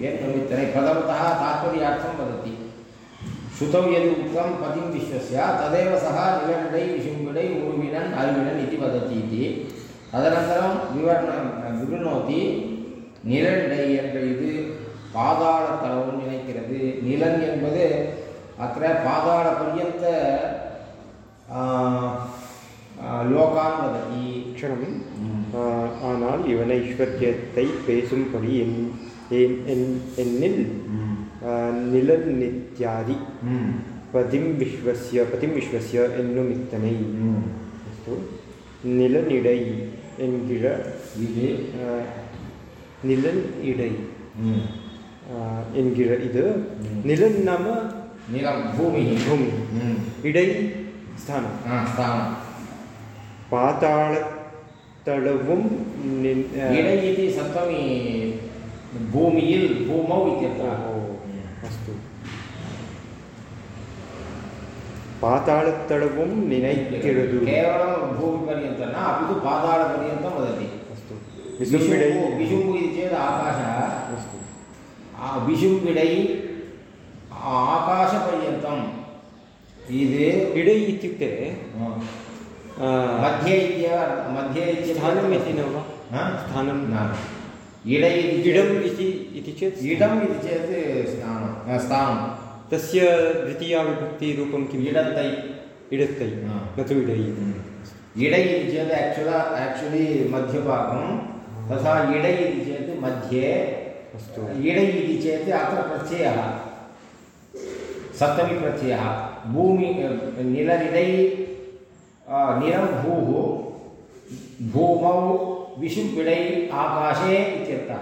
यन्निमित्तने प्रथमतः तात्पर्यार्थं वदति श्रुतौ यद् उक्तं पतिं विश्वस्य तदेव सः निलनिडै विशुम्बिडै उरुविनन् अरुविनन् इति वदति इति तदनन्तरं विवरणं विवृणोति நிலநிலை என்ற இது பாதாள தளவும் நினைக்கிறது நிலன் என்பது அத்த பாதாள பர்யந்த லோகான் வததி க்ஷணம் ஆ, ஆனால் இவன் ஐஸ்வர்யத்தை பேசும்படி என் एन्निल् निलन् नित्यादि पतिं विश्वस्य पतिं विश्वस्य एन्नुमित्तनै अस्तु निलनिडै एन्गिळ निलन् इडै एन्गिळ इद् निलन् नाम भूमिः भूमिः इडै स्थानं स्थानं पाताळतळवुं इडै इति सप्तमी भूमियिल् भूमौ इत्यर्थः अस्तु पाताळतळवं निनैक्किळुदु केवलं भूमिपर्यन्तं न अपि तु पाताळपर्यन्तं वदति अस्तु विशुम्बिडै विशुम्बु इति चेत् आकाशः अस्तु विशुम्बिडै आकाशपर्यन्तम् इति इडै इत्युक्ते मध्ये इत्येव मध्ये इति स्थानम् इति न वा स्थानं न इडै इडम् इति इति चेत् इडम् इति चेत् स्थानं स्थानं। तस्य द्वितीया विभक्तिरूपं किम्? इडत्तै। इडत्तै न तु इडै। इडै इति चेत् आक्चुला आक्चुलि मध्यभागं तथा इडै इति चेत् मध्ये। अस्तु। इडै इति चेत् अत्र प्रत्ययः सप्तमी प्रत्ययः। भूमि निलनिडै निलं भूः பூமௌ விஷும்பிடை ஆகாஷே இத்தியர்த்தா.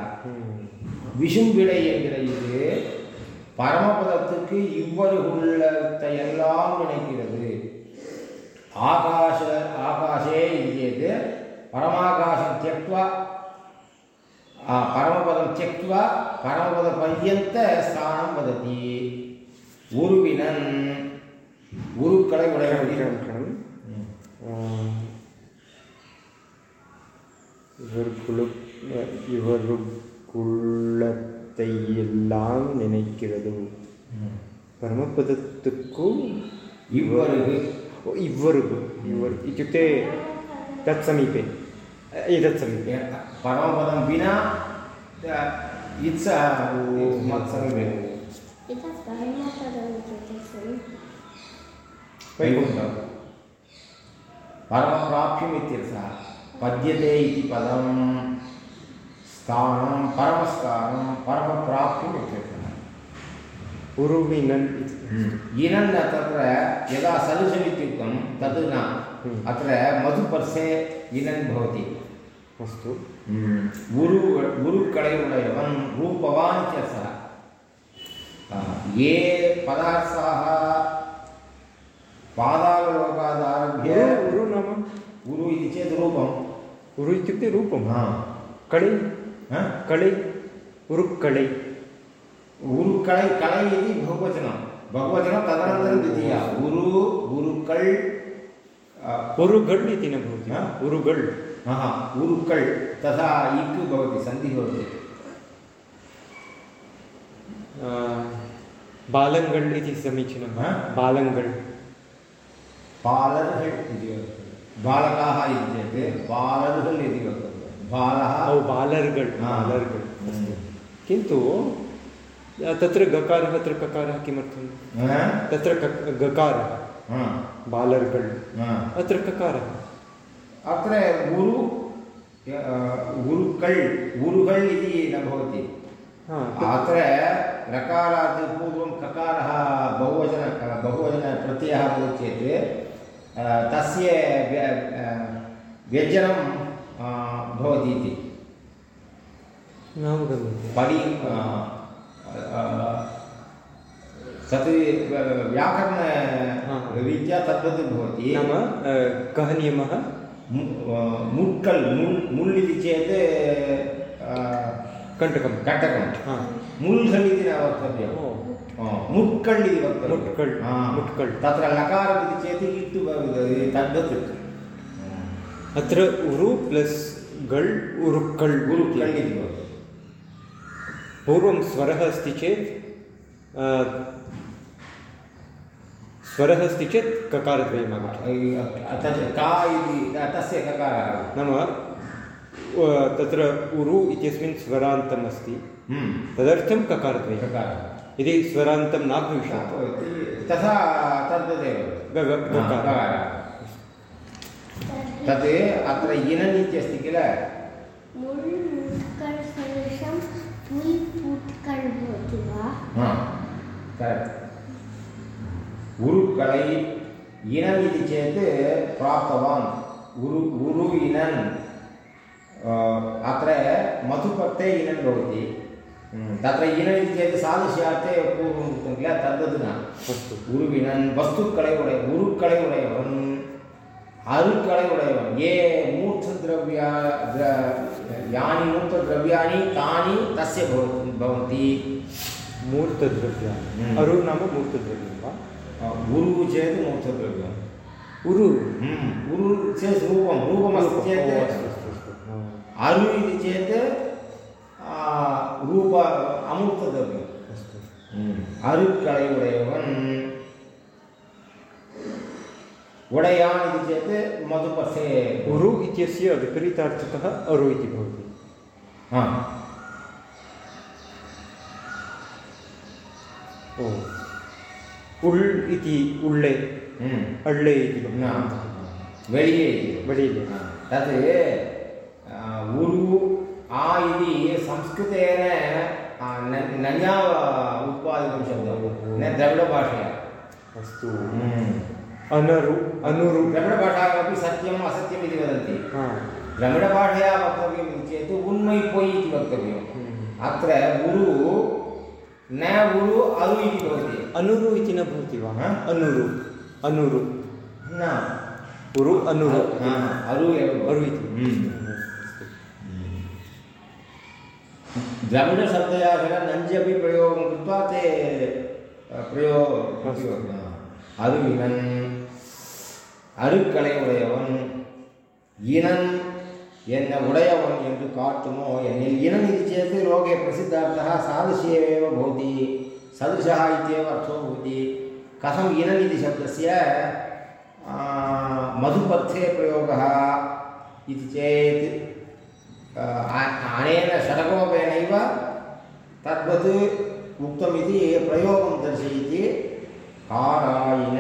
விஷும்பிடை என்கிற இது பரமபதத்துக்கு இவ்வரு உள்ளத்தை எல்லாம் நினைக்கிறது. ஆகாஷ ஆகாஷே இந்தியது பரமாகாசம் தியக்வா பரமபதம் தியக்வா பரமபத பர்யந்த ஸ்தானம் வதத்தி உருவினன் உருக்களை உலகம் இவருக்குள்ளத்தை எல்லாம் நினைக்கிறது பரமபதத்துக்கும் இவ்வருகு ओ, इव्वरुगु इव्वर् इत्युक्ते तत् समीपे एतत् समीपे பரமபதம் வினா இட்ஸ் மத்சமீபே एतत् परमपदम् इत्युक्ते खलु वैकुण्ठं परमप्राप्यम् इत्यर्थः पद्यते इति पदं स्थानं परमस्थानं परमप्राप्यम् इत्यर्थः उरुविनन् इति इनन् तत्र यदा सदृशमित्युक्तं तद् न। हम्म। अत्र मधुपर्से इनन् भवति। अस्तु। गुरु गुरुकडयुडयवन् रूपवान् इत्यर्थः ये पदार्थाः पादाललोकादारभ्य उरु उरु नाम? गुरु इति चेत् रूपं उरु इत्युक्ते रूपं हा? कळै हा? कळै उरुक्कळै उरुकळै कळै इति बहुवचनं बहुवचनं तदनन्तरं द्वितीया। उरु उरुगळ् इति न भवति उरुगळ् हा तथा इक् भवति सन्धिः भवति बालङ्गळ् इति समीचीनं। बालङ्गळ् इति बालकाः इति चेत् बालर्हळ् इति वर्तते बालः। अस्तु। किन्तु तत्र गकारः अत्र ककारः किमर्थं? तत्र क- गकारः। बालर्गळ् हा। अत्र ककारः। अत्र उरु अ, उरुकळ् इति न भवति। अत्र रकारात् पूर्वं ककारः बहुवचन बहुवचनप्रत्ययः भवति चेत् तस्य व्य- व्यञ्जनं भवति इति। पडि तत्. व्याकरणरीत्या तद्वत् भवति। नाम कः नियमः? मुट्कल् मुल् मुल् इति चेत् अ, कण्टकं कटकं इति न वक्तव्यम्। ओ मुट्कल् इति वक्तव्यं मुट्कल्, हा. मुट्कल्। तत्र लकारम् इति चेत् भवति तद्वत् अत्र उरु प्लस् गल् उरुक्कल् गुरुकल् इति। भवति पूर्वं स्वरः अस्ति चेत् स्वरः अस्ति चेत् ककारद्वयम् आगच्छति का इति तस्य ककारः नाम तत्र उरु इत्यस्मिन् स्वरान्तम् अस्ति तदर्थं ककारद्वयम् ककारः यदि स्वरान्तं न भविष्यति। तथा तद्वदेव। ग- ग- हा, तत् अत्र इनन् इत्यस्ति किल? उरुक्களை इनन् इति चेत् प्राप्तवान्। उरु उरु इनन् अत्र मधुपक्ते इनन् भवति। तत्र इनन् इति चेत् सादृश्यार्थे पूर्वम् उक्तं किल तद्वत् न अस्तु உருவினன் வஸ்துக்களை உடைய உருக்களை உடையவன் அருக்களை உடையவன் ஏ மூர்த்த திரவியா திர- யானி மூர்த்த திரவியாணி தானி தஸ்ய பவ- பவந்தி मूर्तद्रव्याणि हम्म। अरु नाम मूर्तद्रव्यं वा உருவு சேத் மூர்த்த திரவியம் उरु ம், உரு சேத் ரூபம் ரூபமஸ்தி ओ, சேத் ரூப அமூர்த்த திரவியம் अस्तु ம், அருக்களை உடையவன் உடையான் இது சேத் மதுபசே उरु इत्यस्य विपरीतार्थकः अरु इति भवति हा ओ उळ् इति उळ्ळे ம் अळ्ळे इति न भवति வெளியே इति। वडीले तत् आ, उरु आ इति संस्कृतेन आ, न- नञा उत्पादितं शब्दं न द्रविडभाषया अस्तु। अनरु अनुरु द्रविडभाषायामपि सत्यम् असत्यम् इति वदन्ति हा द्रविडभाषया वक्तव्यम् इति चेत् उन्मै पोयि इति वक्तव्यम्। अत्र उरु न उरु अरु इति भवति अनुरु इति न भवति वा अनुरु अनुरु न उरु अनुरु अरु एव अरु इति द्रविडशब्दयासः नञ्ज् अपि प्रयोगं कृत्वा ते प्रयो अरुविनन् அருக்கலை உடையவன் இனன் என்ன உடையவன் என்று காட்டுமோ என்னில் இனன் இது சேத் லோகே பிரசித்தார்த்தः சாதுஷ்யேவ भवति सदृशः इत्येव अर्थो भवति कथम् इनन् इति शब्दस्य मधुपर्थे प्रयोगः इति चेत् अनेन शरकोपेनैव तद्वत् उक्तमिति प्रयोगं दर्शयति। कारायिन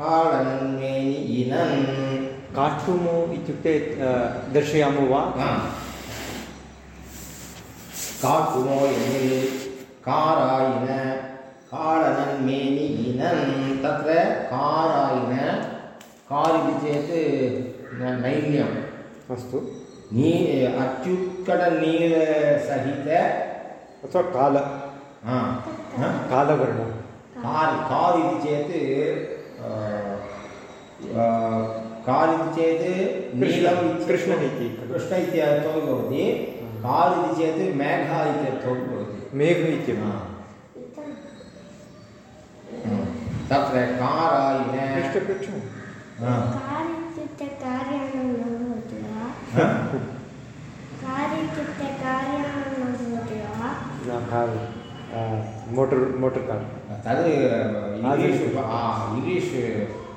कालन्मेनि इनन्। काष्ठुमु इत्युक्ते दर्शयामो वा? काष्ठुमो यनिल् कारायिन कालनन्मेनि इनन्। तत्र कारायिन कार् इति चेत् नैन्यम् अस्तु। नी अत्युत्कटनीलसहित अथवा काल हा, हा? कालवर्णः कार् इति चेत् कार् इति चेत् इति कृष्णः? कृष्ण इत्यर्थो भवति कार् इति चेत् मेघः मेघ हा। तत्र कारायिन पृष्ठ पृच्छ आ, इङ्ग्लीष्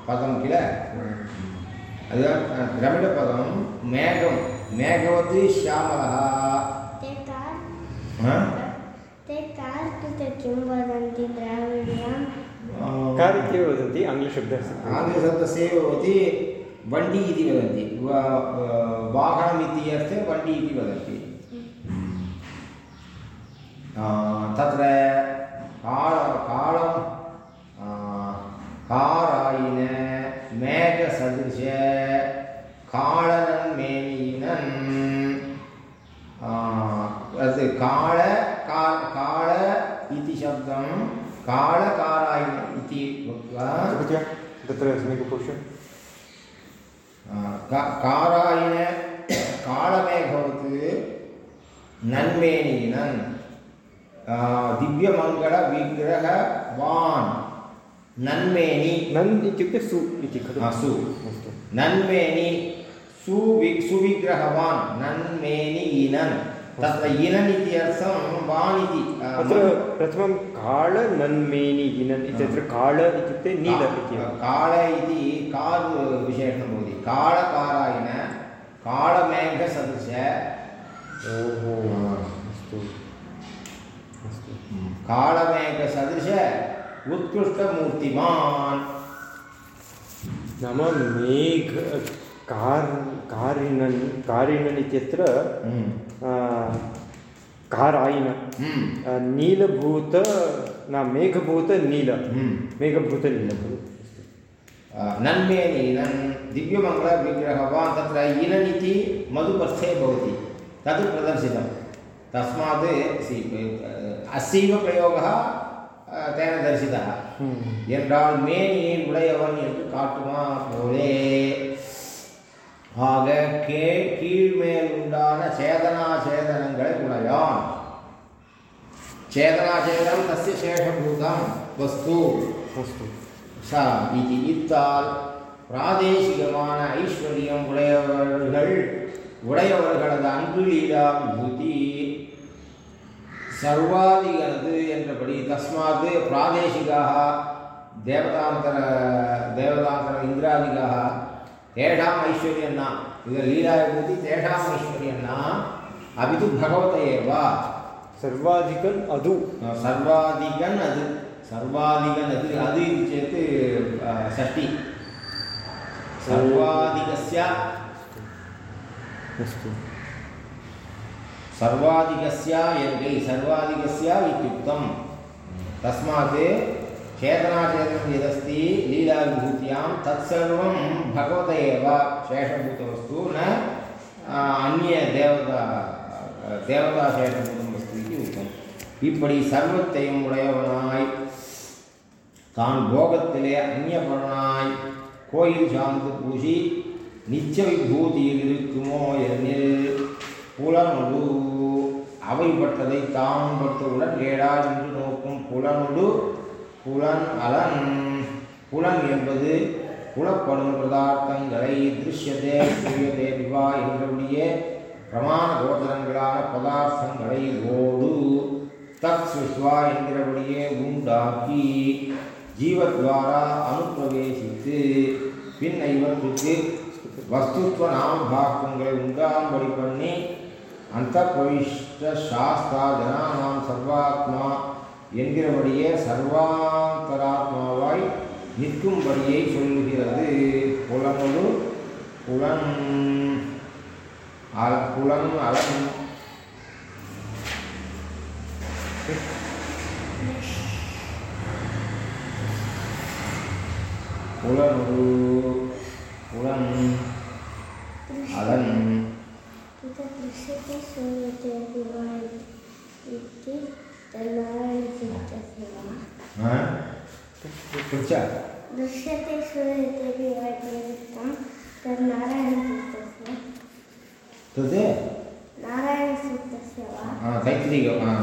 पदं किल। अद द्रविडपदं मेघं मेघवत् श्यामलः। ते कार् हा? ते कार् कृते किं वदन्ति द्राविड्यां? कार् इत्येव वदन्ति आङ्ग्लशब्दः आङ्ग्लशब्दस्य एव भवति वण्डी इति वदन्ति वा- वाहनम् इति अर्थे वण्डी इति वदन्ति तत्र काळ कालं आ, कारायिन मेघसदृश काळनन्मेनीनन् आ, तत् काळ का काळ इति शब्दं कालकारायण इति उक्त्वा तत्र समीपपुरुष का- कारायण कालमेघवत् नन्मेनीनन् दिव्यमङ्गलविग्रहवान् नन्मेनि नन् इत्युक्ते सु इति खलु सु. अस्तु नन्मेनि सुवि सुविग्रहवान् नन्मेनि इनन् तत्र इनन् इति अर्थं वान् इति अत्र प्रथमं काळ नन्मेनि इनन् इत्यत्र काळ इत्युक्ते नील इति काळ इति कार् विशेषणं भवति काळकारायण काळमेघसदृश ओहो अस्तु अस्तु काळमेघसदृश उत्कृष्टमूर्तिमान् नाम मेघ कार् कारिणन् कारिणन् इत्यत्र हम्म, नीलभूत न मेघभूत नील। मेघभूत नील खलु नन्मेनीनन् दिव्यमङ्गलविग्रहवान् तत्र इनन् इति मधुपर्थे भवति तत् प्रदर्शितं तस्मात् सि अस्यैव प्रयोगः अ, तेन दर्शितः हम्म। என்றால் மேனியை உடையவன் என்று காட்டுமா போலே ஆக கே கீழ்மேல் உண்டான சேதனா சேதனங்களை உடையான் சேதனா சேதனம் தஸ்ய சேஷபூதம் வஸ்து अस्तु ச இது இத்தால் பிராதேசிகமான ஐஸ்வர்யம் உடையவர்கள் உடையவர்களது அன்பு லீலா விபூதி சர்வாதிகனது என்றபடி தஸ்மாத் பிராதேசிகாக தேவதாந்தர தேவதாந்தர இந்திராதிகாக தேஷாம் ஐஸ்வர்யம் न இது லீலா விபூதி தேஷாம் ஐஸ்வர்யம் न अपि तु भगवत एव सर्वाधिकन् अदु सर्वाधिकन् अद् सर्वाधिकन् अद् अद् इति चेत् अ, षष्टि सर्वाधिकस्य अस्तु सर्वाधिकस्य यङ्गै सर्वाधिकस्य इत्युक्तं तस्मात् चेतनाचेतनं यदस्ति लीलाविभूत्यां तत्सर्वं भगवत एव शेषभूतवस्तु न आ, अन्य देवता தேவதா சேஷபூதம் வஸ்து இது உத்தம் இப்படி சர்வத்தையும் உடையவனாய் தான் போகத்திலே அந்நியபரனாய் கோயில் சார்ந்து பூசி நிச்ச விபூதியில் இருக்குமோ எனில் புலனொடு. அவைப்பட்டதை தாம் பட்டவுடன் ஏடா என்று நோக்கும் புலனொடு. புலன் அலன். புலன் என்பது புலப்படும் பதார்த்தங்களை திருஷ்யதே சூரியதே விவா என்றபடியே பிரமாண கோதரங்களான பதார்த்தங்களை ஓடு. தத் சுஷ்வா என்கிறபடியே உண்டாக்கி. ஜீவத்வாரா அனுப்பிரவேசித்து பின் இவற்றுக்கு வஸ்துத்வ நாமபாக்கங்களை உண்டாம்படி பண்ணி அந்த பிரவிஷ்ட சாஸ்தா ஜனானாம் சர்வாத்மா என்கிறபடியே சர்வாந்தராத்மாவாய் நிற்கும்படியை சொல்லுகிறது புலனொரு புலன் அல புலன் அலன் புலன் புலன் அலன்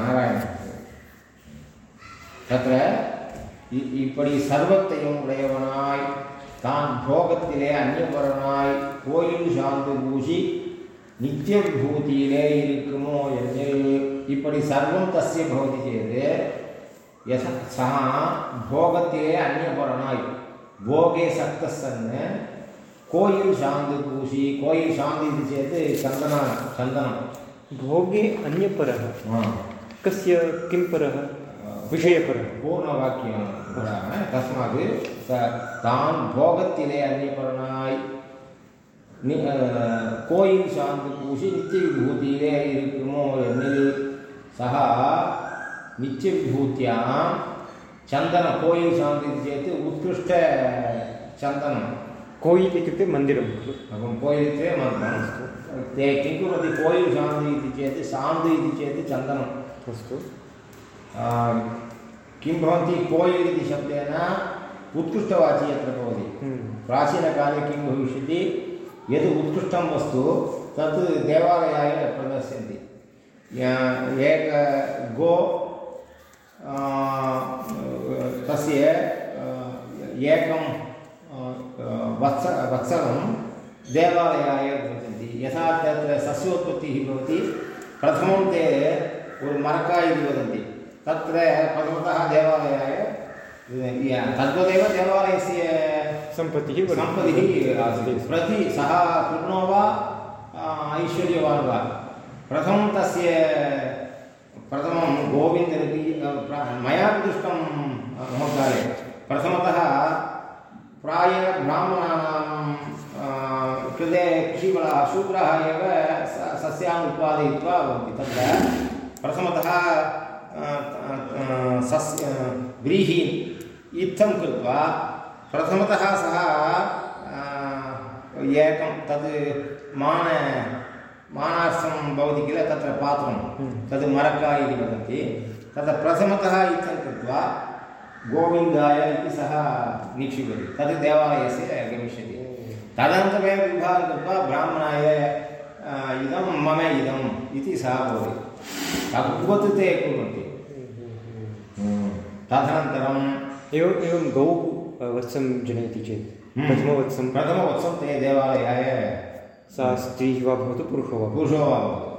नारायण तत्र இப்படி சர்வத்தையும் உடையவனாய் தான் போகத்திலே அந்நியபரனாய் கோயில் சாந்து பூசி நித்திய விபூதியிலே இருக்குமோ எனில் இப்படி சர்வம் தஸ்ய பவதி சேத் சா போகத்திலே அந்நியபரனாய் போகே சக்த சன் கோயில் சாந்து பூசி கோயில் சாந்து இது சேத் சந்தன சந்தனம் भोगे अन्यपरः कस्य किं परः विषयपरः பூர்ணவாக்கியம் வராம, தஸ்மாத் ச தான் போகத்திலே அந்நியபரனாய் நி அஹ், கோயில் சார்ந்து பூசி நித்திய விபூதியிலே இருக்குமோ எனில் சகா நித்திய விபூத்தியாம் சந்தன கோயில் சார்ந்து இது சேத் உத்கிருஷ்ட சந்தனம் कोयिल् इत्युक्ते मन्दिरं खलु अहं कोयित्वे मन्त्रं ते किं कुर्वन्ति कोयिल् शान्ति इति चेत् शान्ति इति चेत् चन्दनम् अस्तु आम्, किं भवन्ति कोयिल् इति शब्देन उत्कृष्टवाची अत्र भवति। हम्म। प्राचीनकाले किं भविष्यति? यद् उत्कृष्टं वस्तु तत् देवालयाय प्रदर्शयन्ति। एक गो तस्य एकं वत्स वत्सलं देवालयाय भवन्ति यथा तत्र सस्योत्पत्तिः भवति प्रथमं ते मरका इति वदन्ति। तत्र प्रथमतः देवालयाय तद्वदेव देवालयस्य सम्पत्तिः। सम्पत्तिः आसीत्। प्रति सः कृष्णो वा ऐश्वर्यवान् वा प्रथमं तस्य प्रथमं गोविन्दनिधि प्र- मयापि दृष्टं मम काले प्रथमतः प्रायेण ब्राह्मणानां कृते कृषिवलाः शूद्राः एव स- सस्यान् उत्पादयित्वा भवन्ति। तत्र प्रथमतः सस्य व्रीहि इत्थं कृत्वा प्रथमतः सः एकं तद् मान मानार्थं भवति किल? तत्र पात्रं। तद् मरका इति वदन्ति। तत्र प्रथमतः इत्थं कृत्वा गोविन्दाय इति सः निक्षिपति तद् देवालयस्य गमिष्यति। तदनन्तरमेव विभागं कृत्वा ब्राह्मणाय इदं मम इदम् इति सः भवति। तद्वत् ते कुर्वन्ति हम्म। तदनन्तरं एवम् एवं गौ वत्सं जनयति चेत् हम्म। प्रथमवत्सं प्रथमवत्सं ते देवालयाय सा स्त्रीः वा भवतु पुरुषो वा पुरुषो वा भवतु।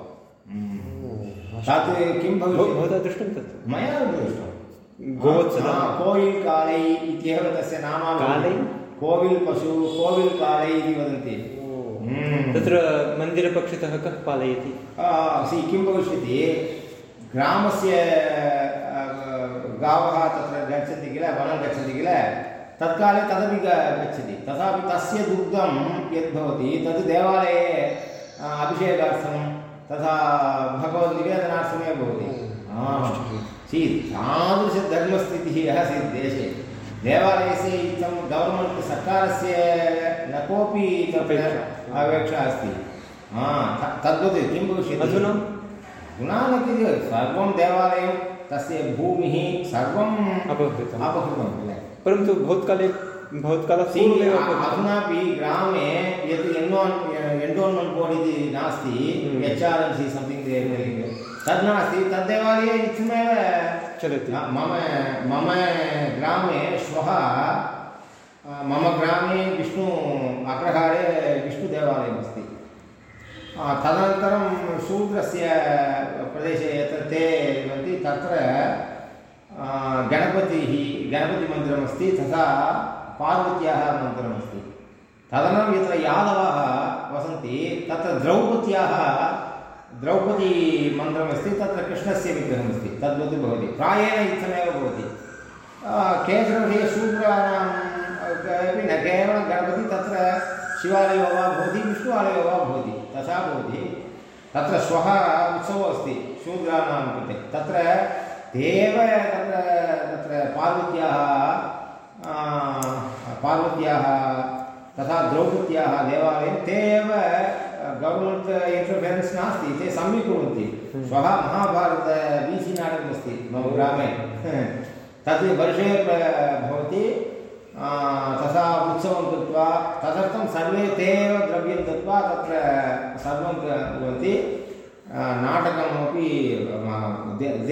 तत् किं भव- भविष्यति भवता दृष्टं तत् मया दृष्टं गोवत्सः कोविल् कालै इत्येव तस्य नाम कालै? कोविल् पशु कोविल् कालै इति वदन्ति। तत्र मन्दिरपक्षतः कः पालयति? आ, सि किं भविष्यति? ग्रामस्य गावः तत्र गच्छन्ति किल वनं गच्छन्ति किल तत्काले तदपि गच्छति। तथापि तस्य दुग्धं यद्भवति तद् देवालये अभिषेकार्थं तथा भगवद्निवेदनार्थमेव भवति। आ, सि तादृशधर्मस्थितिः आसीत् देशे देवालयस्य इत्थं गवर्मेण्ट् सर्कारस्य न कोऽपि अपेक्षा अस्ति हा तद्वत् किं भविष्यति? अधुना गुणा न किञ्चित् सर्वं देवालयं तस्य भूमिः सर्वम् अपहृतम्। अपहृतं किल परन्तु भवत्काले अधुनापि ग्रामे यत् एन्वान् एन्डोन्मेण्ट् बोर्ड् इति नास्ति Hmm. एच् आर् सि तद् नास्ति तद्देवालये इत्थमेव चलति। मम मम ग्रामे श्वः मम ग्रामे विष्णु अग्रहारे विष्णुदेवालयमस्ति तदनन्तरं शूद्रस्य प्रदेशे यत्र ते भवन्ति तत्र गणपतिः गणपतिमन्दिरमस्ति तथा पार्वत्याः मन्दिरमस्ति। तदनन्तरं यत्र यादवाः वसन्ति तत्र द्रौपद्याः द्रौपदीमन्दिरमस्ति तत्र कृष्णस्य विग्रहमस्ति। तद्वत् भवति। प्रायेण इत्थमेव भवति। आ, शूद्राणां अपि न केवलं गणपति तत्र शिवालयो वा भवति विष्णु आलयो वा भवति तथा भवति। तत्र श्वः उत्सवः अस्ति शूद्राणां कृते। तत्र ते एव तत्र तत्र पार्वत्याः पार्वत्याः तथा द्रौपद्याः देवालयं ते एव गवर्मेण्ट् इण्टर्फेरेन्स् नास्ति ते समीकुर्वन्ति श्वः महाभारत वीसि नाटकमस्ति मम ग्रामे। तद् वर्षे भवति। तथा उत्सवं कृत्वा तदर्थं सर्वे ते एव द्रव्यं दत्त्वा तत्र सर्वं कुर्वन्ति। नाटकमपि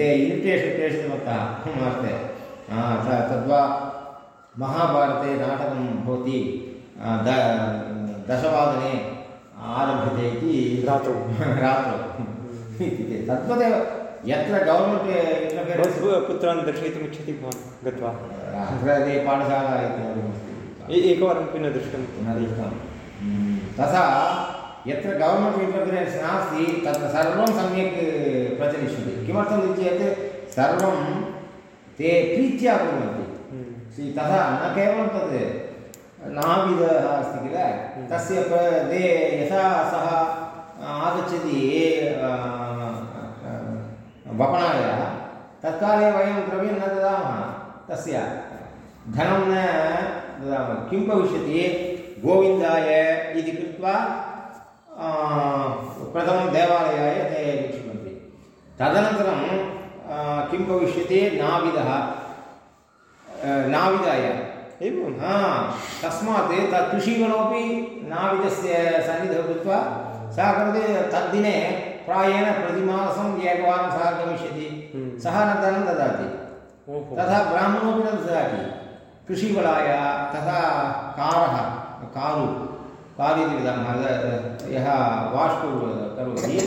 इन्विटेशन् प्रेषितवन्तः हस्ते त- तद्वा महाभारते नाटकं भवति। द दशवादने आरभ्यते इति रात्रौ। रात्रौ। इति तद्वदेव यत्र भवतः पुत्रान् दर्शयितुम् इच्छति भवान् गत्वा। अत्र ते पाठशाला एकवारमपि न दृष्टं न दृष्टं तथा यत्र गवर्मेण्ट् इण्टर्फिरेन्स् नास्ति तत्र सर्वं सम्यक् प्रचलिष्यति। किमर्थमिति चेत् सर्वं ते प्रीत्या कुर्वन्ति। हम्म। तथा न केवलं तद् नाविदः अस्ति किल? तस्य ते यथा सः आगच्छति वपनाय तत्काले वयं द्रव्यं न ददामः। तस्य धनं न ददामः। किं भविष्यति? गोविन्दाय इति कृत्वा प्रथमं देवालयाय ते निक्षिपन्ति। तदनन्तरं किं भविष्यति? नाविदः। नाविदाय। एवं? हा तस्मात् तत् कृषिवलोपि नाविदस्य सन्निधौ कृत्वा सः करोति तद्दिने प्रायेण प्रतिमासम् एकवारं सः गमिष्यति हम्म। सः धनं ददाति। तथा ब्राह्मणोपि न ददाति। कृषिवलाय तथा कारःकारु कारु इति वदामः य- वाश् करोति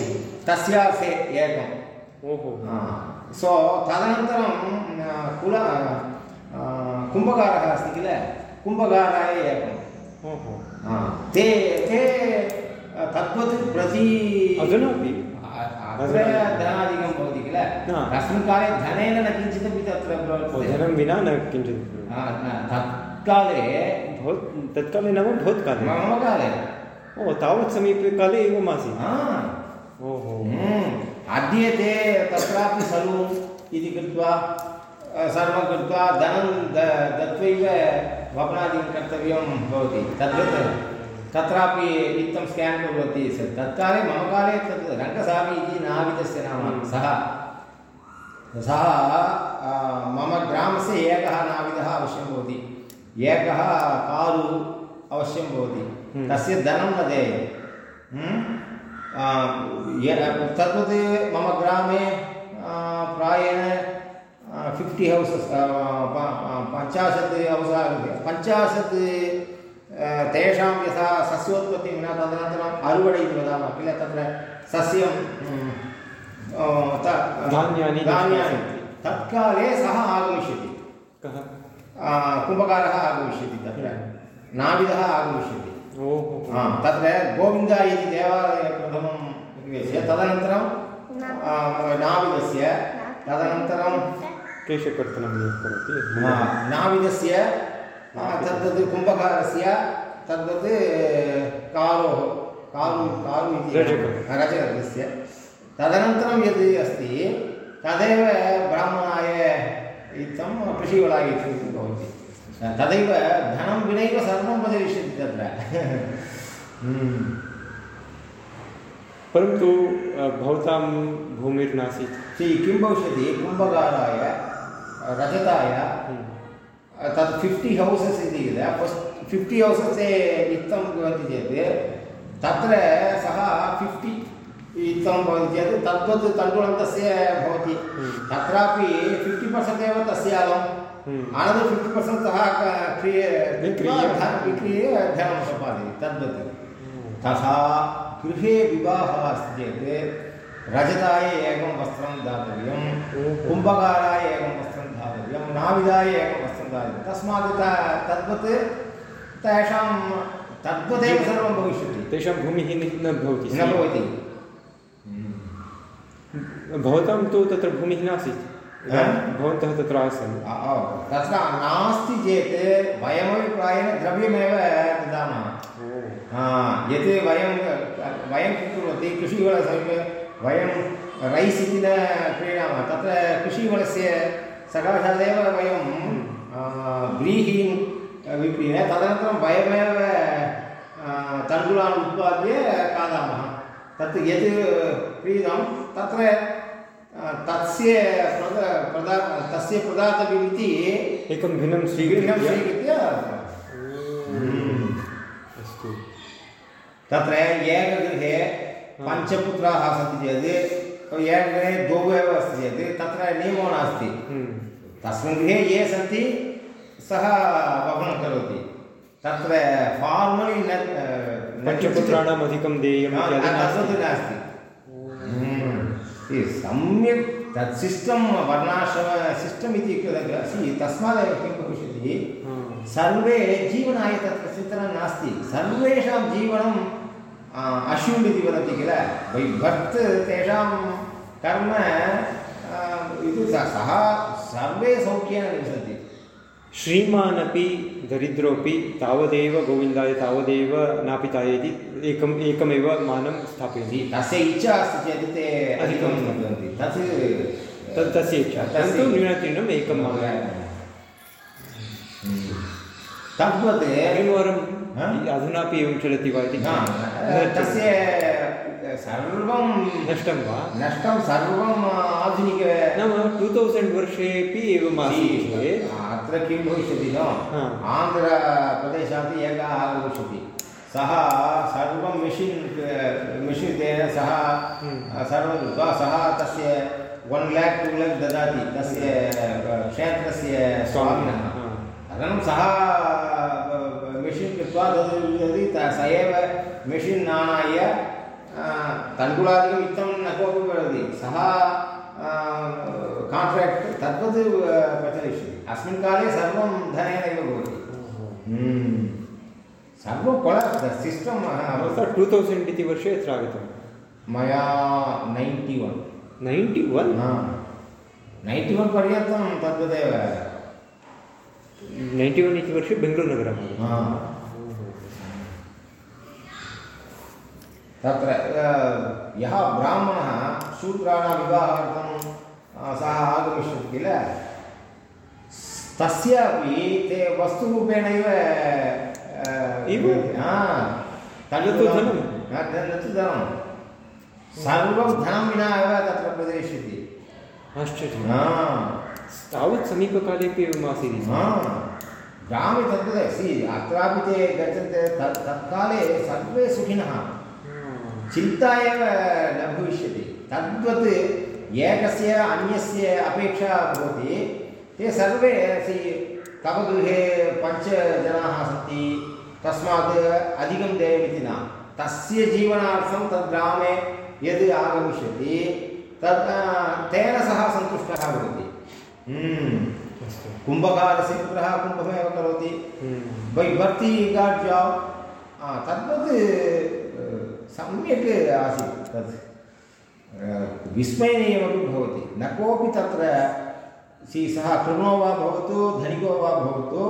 तस्यार्थे एकम्। ओहो। सो तदनन्तरं कुल कुम्भकारः अस्ति किल? कुम्भकाराय आ, ते ते तद्वत् प्रति अधुनापि धनादिकं भवति किल? तस्मिन् काले धनेन न किञ्चिदपि तत्र धनं विना न किञ्चित्। तत्काले तत्काले नाम भवत्काले मम काले। ओ तावत् समीपे काले एवम् आसीत्। ओहो। हम्म, अद्य ते तत्रापि सलून् इति कृत्वा सर्वं कृत्वा धनं दत्वैव वपनादिकं कर्तव्यं भवति। तद्वत् तत्रापि वित्तं स्केन् कुर्वन्ति स- तत्काले मम काले तत् रङ्गस्वामी इति नाविदस्य नाम सः सः अ, मम ग्रामस्य एकः नाविदः अवश्यं भवति एकः कालु अवश्यं भवति हम्म। तस्य धनं न देयं हम्म? तद्वत् मम ग्रामे प्रायेण फिफ्टि हौसस् पञ्चाशत् हौसाः पञ्चाशत् तेषां यथा सस्योत्पत्तिं न तदनन्तरम् अरुवडै इति वदामः किल तत्र सस्यं धान्यानि धान्यानि। तत्काले सः आगमिष्यति। कः? कुम्भकारः आगमिष्यति तत्र। नाविदः आगमिष्यति। तत्र गोविन्द इति देवालये प्रथमं तदनन्तरं नाविदस्य तदनन्तरं केशकर्तनं करोति। नाविदस्य तद्वत् कुम्भकारस्य तद्वत् कारोः कालु कालु इति रजकः। रजकस्य तदनन्तरं यद् अस्ति तदेव ब्राह्मणाय इत्थं कृषिवलाय इति भवति तदैव धनं विनैव सर्वं प्रचलिष्यति तत्र हम्म। परन्तु भवतां भूमिर्नासीत् किं भविष्यति कुम्भकाराय रजताय हम्म। तत् फिफ्टि हौसस् इति किल फस्ट् फिफ्टि हौसस् इत्थं भवति चेत् तत्र सः फिफ्टि इत्थं भवति चेत् तद्वत् तण्डुलं तस्य भवति हम्म। तत्रापि फिफ्टि पर्सेण्ट् एव तस्य अलम्। अनदर् फिफ्टि पर्सेण्ट् सः क्रिय विक्रीय। धनं सम्पादयति तद्वत् तथा गृहे विवाहः अस्ति चेत् रजताय एकं वस्त्रं दातव्यं। कुम्भकाराय एकं वस्त्रं दातव्यं नाविदाय एकं वस्त्रं दातव्यं तस्मात् तद्वत् तेषां तद्वदेव सर्वं भविष्यति। तेषां भूमिः नि- भवति। न भवति। भवतां तु तत्र भूमिः नासीत्। भवन्तः तत्र आसन्। तत्र नास्ति चेत् वयमपि प्रायेण द्रव्यमेव ददामः। यत् वयं वयं किं कुर्वन्ति कृषिवलसमीपे वयं रैस् इति न क्रीणामः। तत्र कृषिवलस्य सकाशादेव वयं व्रीहिं विक्रीय तदनन्तरं वयमेव तण्डुलान् उत्पाद्य खादामः। तत् यत् क्रीतं तत्र तस्य प्रद प्रदा तस्य प्रदातव्यमिति एकं भिन्नं स्वीकृत्य। स्वीकृत्य। अस्तु। तत्र एकगृहे पञ्चपुत्राः सन्ति चेत् एकगृहे द्वौ एव अस्ति चेत् तत्र नियमो नास्ति। हम्म। तस्मिन् गृहे ये सन्ति सः वपनं करोति। तत्र फार्मलि न पञ्चपुत्राणाम् अधिकं न, तद्वत् नास्ति। हम्म। सम्यक् तत् सिस्टम् वर्णाश्रम सिस्टम् इति अस्ति तस्मादेव किं भविष्यति? सर्वे जीवनाय तत्र चिन्तनं नास्ति। सर्वेषां जीवनं अश्यूल् इति वदति किल? बै बर्त् तेषां कर्म इति सः सर्वे सौख्येन निवसन्ति। श्रीमान् अपि दरिद्रोऽपि तावदेव गोविन्दाय तावदेव नापिताय इति एकम् एकमेव मानं स्थापयति तस्य इच्छा अस्ति चेत् ते अधिकं अधिकं तत् तत् तस्य इच्छा। परन्तु न्यूनातिन्यूनम् एकं मानं। तद्वत् हा? अधुनापि एवं चलति वा इति। तस्य सर्वं नष्टं वा नष्टं सर्वम् आधुनिक नाम टु तौसण्ड् वर्षेपि एवम् आसीत् अत्र किं भविष्यति न. आन्ध्रप्रदेशात् एकः आगमिष्यति सः सर्वं मिशिन् मिशिन् तेन सः हम्म. सर्वं कृत्वा सः तस्य वन् लेक् टु लेक् ददाति तस्य क्षेत्रस्य स्वामिनः. तदनं सः मिशिन् कृत्वा ददाति स एव मिशिन् आनाय तण्डुलादिकम् इत्थं न कोऽपि वदति सः काण्ट्राक्ट् तद्वत् प्रचलिष्यति अस्मिन् काले सर्वं धनेन एव भवति हम्म। सर्वं कोलाप्स् सिस्टम् टु तौसण्ड् इति वर्षे अत्र आगतं मया ninety one ninety one ninety one पर्यन्तं तद्वदेव नैन्टि वन् इति वर्षे बेङ्गलूरुनगरम् हा। तत्र यः ब्राह्मणः शूद्राणां विवाहार्थं सः आगमिष्यति किल? तस्यापि ते एव? हा धनं? हा, न न तु धनं। सर्वं धनं विना एव तत्र प्रदर्श्यति आश्चर्यं तावत् समीपकालेपि एवम् आसीत्। हा। ग्रामे तद्वत् सि अत्रापि ते गच्छन्ति तत् तत्काले सर्वे सुखिनः। चिन्ता एव न भविष्यति। तद्वत् एकस्य अन्यस्य अपेक्षा भवति। ते सर्वे सि तव गृहे पञ्चजनाः सन्ति। तस्मात् अधिकं देयमिति न। तस्य जीवनार्थं तद् ग्रामे यद् आगमिष्यति तत् तेन सह सन्तुष्टः भवति। हम्म। कुम्भकारस्य पुत्रः कुम्भमेव करोति। हम्म। बै भर्ति गाड् जाब् तद्वत् सम्यक् आसीत् तत् अ, विस्मयनीयमपि भवति। न कोऽपि तत्र सि सः कृणो वा भवतु धनिको वा भवतु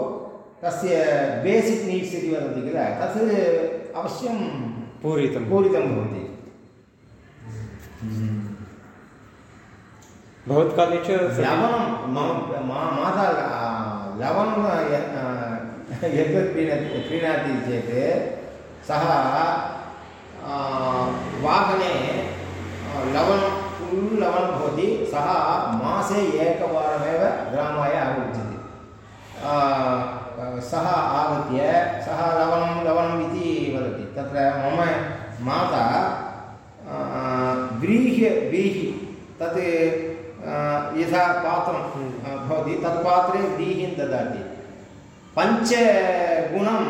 तस्य बेसिक् नीड्स् इति वदन्ति किल तत् अवश्यं पूरितं। पूरितं भवति। भवत्काले च लवणं मम मा माता लवणं य- यद् क्रीणति क्रीणाति चेत् सः वाहने लवणं फुल् लवणं भवति सः मासे एकवारमेव ग्रामाय आगच्छति। सः आगत्य सः लवणं लवणम् इति वदति। तत्र मम माता व्रीह्य व्रीहि तत् यथा पात्रं भवति तत् पात्रे व्रीहिं ददाति। पञ्चगुणं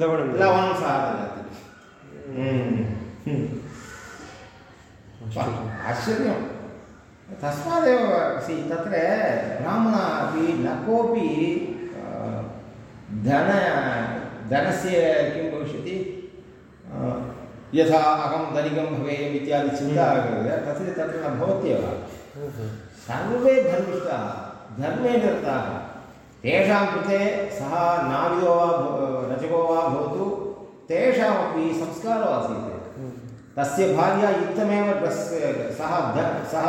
लवणं लवणं सः ददाति। आश्चर्यं तस्मादेव सि तत्र ब्राह्मणः अपि न कोऽपि अ, धन धनस्य किं भविष्यति यथा अहं धनिकं भवेयम् इत्यादि चिन्ता आगत्य तत्र न भवत्येव सर्वे धर्मिष्ठाः धर्मे निरताः तेषां कृते सः नाविदो वा भव- रजको वा भवतु तेषामपि संस्कारो आसीत्। तस्य भार्या इत्थमेव ड्रेस् सः सः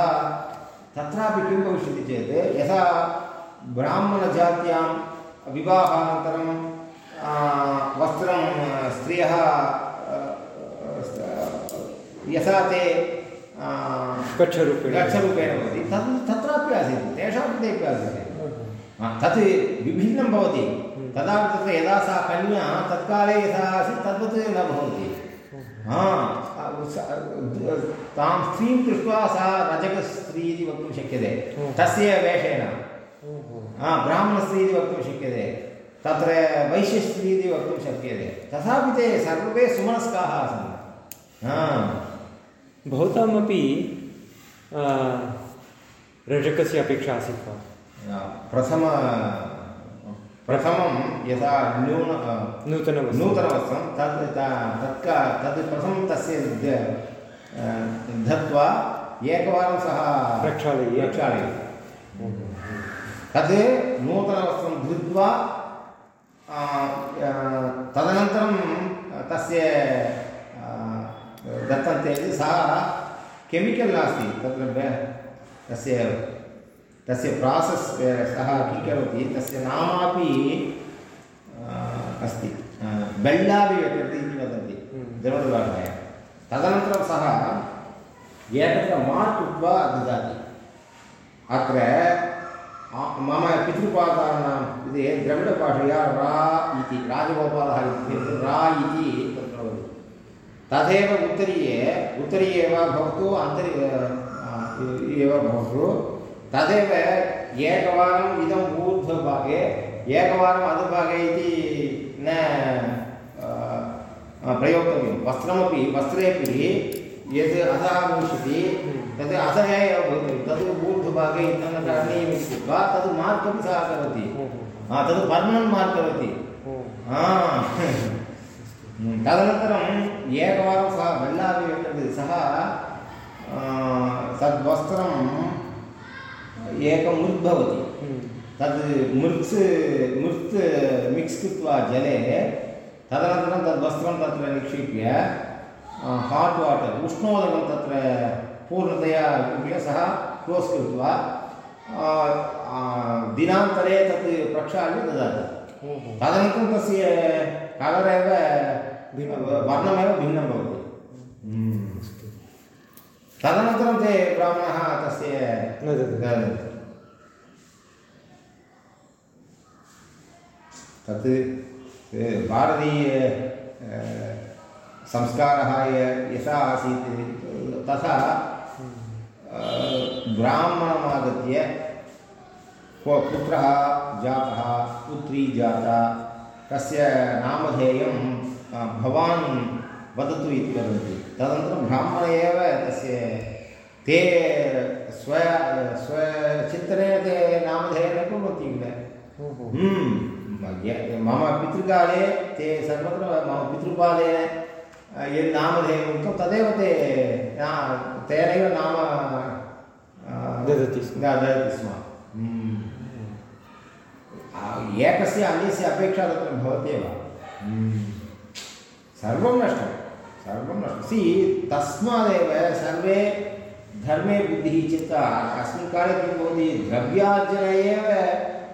तत्रापि किं भविष्यति चेत् यथा ब्राह्मणजात्यां विवाहानन्तरं वस्त्रं स्त्रियः यथा ते आ, कच्छरूपेण गच्छरूपेण भवति। तत् तत्रापि आसीत् तेषां कृतेपि आसीत्। हा, तत् विभिन्नं भवति। तदा तत्र यदा सा कन्या तत्काले यथा आसीत् तद्वत् न भवति। हा। स- तां स्त्रीं दृष्ट्वा सा रजकस्त्री इति वक्तुं शक्यते। तस्य वेषेण। ब्राह्मणस्त्री इति वक्तुं शक्यते। तत्र वैश्यस्त्री इति वक्तुं शक्यते। तथापि ते सर्वे सुमनस्काः आसन्। हा। भवतामपि रजकस्य अपेक्षा आसीत् वा? प्रथम प्रथमं यथा न्यून नूतनवस्त्रं नूतनवस्त्रं तद् त- तत्का तद् प्रथमं तस्य धत्वा एकवारं सः प्रक्षालयेत्। प्रक्षालयति तद् नूतनवस्त्रं धृत्वा तदनन्तरं तस्य दत्तं चेत् सः केमिकल् नास्ति तत्र तस्य तस्य प्रासस् सः किं तस्य नामापि अस्ति। वेकट् इति वदन्ति हम्म। द्रवणभाषायां तदनन्तरं सः एकत्र मार्क् कृत्वा ददाति। अत्र मम पितृपादानाम् इति द्रविडभाषया रा इति राजगोपालः इति रा इति तत्र वदति। तदेव उत्तरीये उत्तरीये एव भवतु अन्तरि एव भवतु। तदेव एकवारम् इदम् ऊर्ध्वभागे एकवारम् अधोभागे इति न प्रयोक्तव्यं। वस्त्रमपि वस्त्रेपि यद् अधः भविष्यति तद् अधः एव भवितव्यं। तद् ऊर्ध्वभागे इदं करणीयमिति कृत्वा तद् मार्गं सः करोति तद् वर्णनं मार्क् करोति तदनन्तरम् एकवारं सः बेल्लापि सः आ, तद्वस्त्रम् एकं मृत् भवति तद् मृत्स् मृत् मिक्स् कृत्वा जले तदनन्तरं तद् वस्त्रं तत्र निक्षिप्य हाट् वाटर् उष्णोदकं तत्र पूर्णतया निक्षिप्य सः क्लोस् कृत्वा दिनान्तरे तत् प्रक्षाल्य ददाति। तदनन्तरं तस्य कलर् एव वर्णमेव भिन्नं भवति। तदनन्तरं ते ब्राह्मणः तस्य ददति। तत् भारतीय संस्कारः यथा आसीत् तथा अ, ब्राह्मणमागत्य पु- पुत्रः जातः पुत्री जाता तस्य नामधेयं भवान् वदतु इति वदन्ति। तदनन्तरं ब्राह्मण एव तस्य ते स्व स्वचिन्तनेन ते नामधेयं कुर्वन्ति किल हम्म, मम पितृकाले ते सर्वत्र मम पितृपालेन यत् नामधेयम् उक्तं तदेव ते तेनैव नाम ददति स्म। ददति स्म। हम्म। एकस्य अन्यस्य अपेक्षा तत्र भवत्येव। सर्वं नष्टं सर्वं नष्टं सि तस्मादेव सर्वे धर्मे बुद्धिः चेत् अस्मिन् काले किं भवति? द्रव्यार्जने एव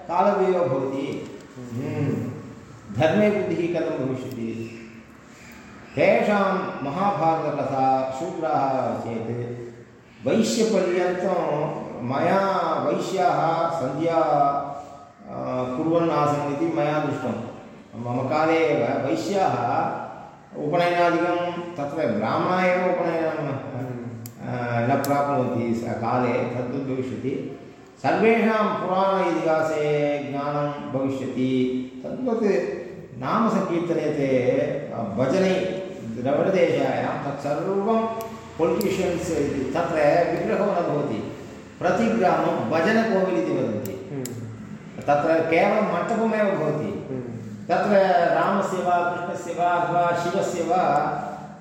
कालव्ययो भवति। हम्म। धर्मे बुद्धिः कथं भविष्यति? तेषां महाभारतकथा शूद्राः चेत् वैश्यपर्यन्तं मया वैश्याः सन्ध्या कुर्वन् आसन् इति मया दृष्टं। मम काले एव वैश्याः उपनयनादिकं तत्र ब्राह्मणाः एव उपनयनं न प्राप्नुवन्ति स काले तद्वत् भविष्यति। सर्वेषां पुराण इतिहासे ज्ञानं भविष्यति। तद्वत् नामसङ्कीर्तने ते भजने द्रविडदेशायां तत्सर्वं पोलिटिशियन्स् इति तत्र विग्रहो न भवति। प्रतिग्रामं भजनकोविल् इति वदन्ति। तत्र केवलं मण्डपमेव भवति। तत्र रामस्य वा कृष्णस्य वा अथवा शिवस्य वा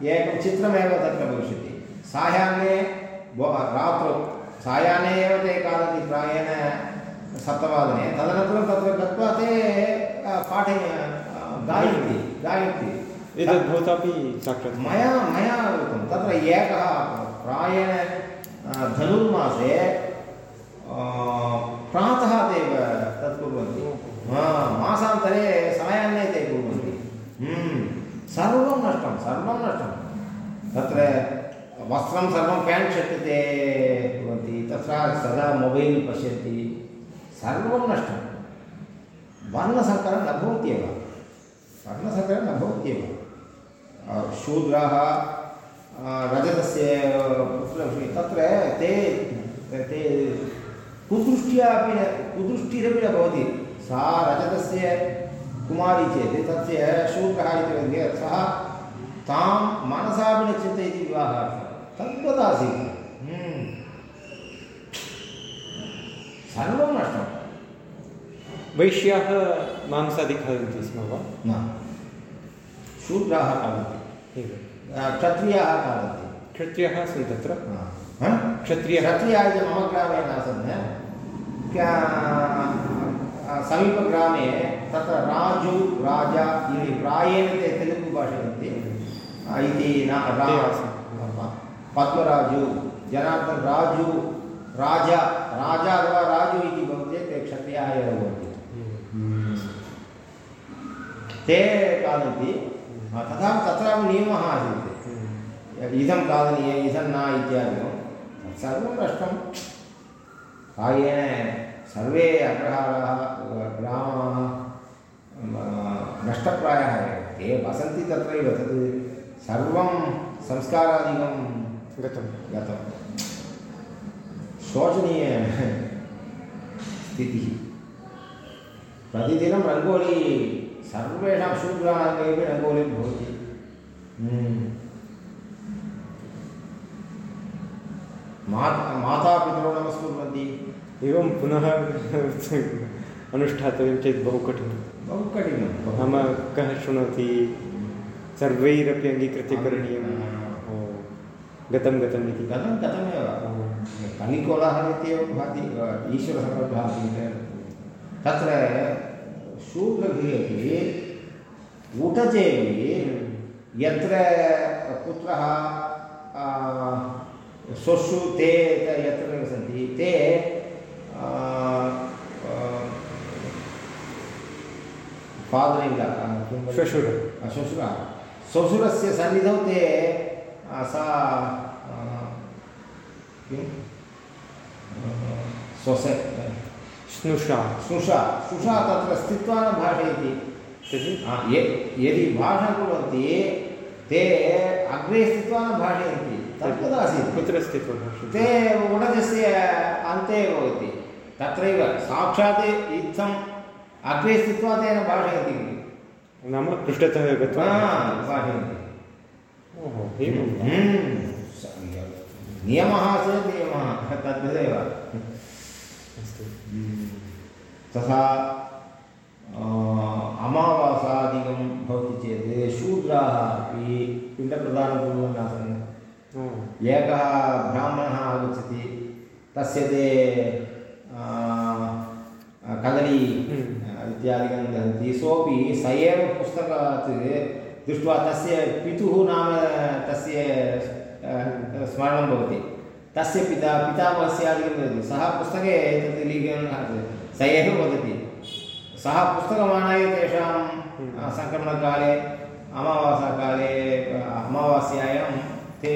एकं चित्रमेव तत्र भविष्यति। सायाह्ने रात्रौ सायाह्ने एव ते खादन्ति प्रायेण सप्तवादने। तदनन्तरं तत्र गत्वा ते पाठय गायन्ति गायन्ति। एतद् भवतापि साक्षात्। मया मया उक्तं तत्र एकः प्रायेण धनुर्मासे प्रातः ते तत् कुर्वन्ति। मासान्तरे सायाह्ने ते कुर्वन्ति सर्वं नष्टं सर्वं नष्टं तत्र वस्त्रं सर्वं पेण्ट् शर्ट् ते कुर्वन्ति तत्र सदा मोबैल् पश्यन्ति सर्वं नष्टं वर्णसङ्करं न भवत्येव वर्णसङ्करं न भवत्येव शूद्राः रजतस्य पुत्रविषये तत्र ते ते कुदृष्ट्या अपि न कुदृष्टिरपि न भवति सा रजतस्य कुमारी चेत् तस्य शूद्रः इति वदति सः तां मनसापि न चिन्तयति विवाहार्थं। तद्वदासीत् हम्म। सर्वं नष्टं वैश्याः मांसादि खादन्ति स्म वा? न। शूद्राः खादन्ति। क्षत्रियाः खादन्ति। क्षत्रियाः सन्ति तत्र क्षत्रियः क्षत्रियाः इति मम ग्रामे नासन् क्या- समीपग्रामे तत्र राजु राजा इति प्रायेण ते तेलुगु इति न। पद्मराजु जनार्दन राजु राजा राजा अथवा राजु इति भवति ते क्षत्रियाः एव भवन्ति ते खादन्ति तथा तत्रापि नियमः आसीत् इदं खादनीयम् इदं न इत्यादिकं सर्वं नष्टं कायेन सर्वे अग्रहाराः ग्रामाः नष्टप्रायाः एव। ते वसन्ति तत्रैव तद् सर्वं संस्कारादिकं गतं। गतं। शोचनीय स्थितिः। प्रतिदिनं रङ्गोली सर्वेषां शूद्राणामेपि रङ्गोली भवति। हम्म। माता मातापितरौ नमस्कुर्वन्ति। एवं पुनः अनुष्ठातव्यं चेत् बहु कठिनं बहु कठिनं नाम कः शृणोति सर्वैरपि अङ्गीकृत्य करणीयम्। ओ, गतं गतम् इति। गतं गतमेव। कलिकोलाहल इत्येव भाति ईश्वरसङ्कल्पः आसीत् तत्र अपि यत्र पुत्रः ते त- यत्र ते फादर् इन् किं वदति? श्वशुर श्वशुरः श्वशुरस्य सन्निधौ ते सा किं स्वसे स्नुषा स्नुषा स्नुषा तत्र स्थित्वा न भाषयति। य- यदि भाषणं कुर्वन्ति ते अग्रे स्थित्वा न भाषयन्ति। तद्वदासीत् कुत्र स्थित्वा ते उडजस्य अन्ते भवति। तत्रैव साक्षात् इत्थम् अग्रे स्थित्वा तेन भाषयन्ति। खलु नाम पृष्ठतः गत्वा भाषयन्ति? हम्म, स- नियमः चेत् नियमः तद्वदेव अस्तु। तथा अ, अमावासादिकं भवति चेत् शूद्राः अपि पिण्डप्रदानं कुर्वन् आसन् एकः ब्राह्मणः आगच्छति तस्य ते कदली हम्म। इत्यादिकं ददति सोपि स एव पुस्तकात् दृष्ट्वा तस्य पितुः नाम तस्य स्मरणं भवति। तस्य पिता पितामहस्यादिकं वदति सः पुस्तके एतत् लिखन् स एव वदति। सः पुस्तकमानाय तेषां अ, सङ्क्रमणकाले अमावासाकाले अमावास्यायां ते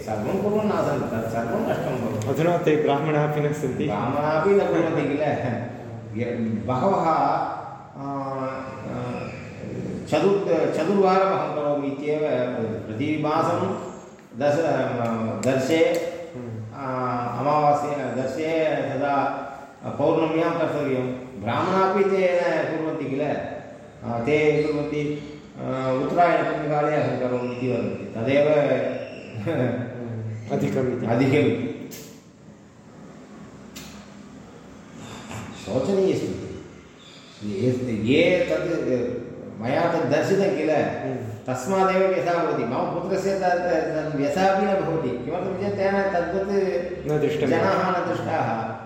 सर्वं कुर्वन् आसन् तत् सर्वं नष्टं भवति। अधुना ते ब्राह्मणाः अपि न सन्ति। ब्राह्मणापि न कुर्वन्ति किल? बहवः चतुर् चतुर्वारम् अहं करोमि इत्येव प्रतिमासं दश दर्शे। अमावास्या दर्शे तदा पौर्णम्यां कर्तव्यं। ब्राह्मणापि ते न कुर्वन्ति किल? ते कुर्वन्ति उत्तरायणपुण्यकाले अहं करोमि इति वदन्ति। तदेव हम्म। अधिकम्। इति अधिकमिति ये ये तद् मया तद् दर्शितं किल? हम्म। तस्मादेव व्यथा भवति। मम पुत्रस्य तद् तद् व्यथा अपि न भवति। किमर्थं चेत् तेन तद्वत् न दृष्टं जनाः न दृष्टाः।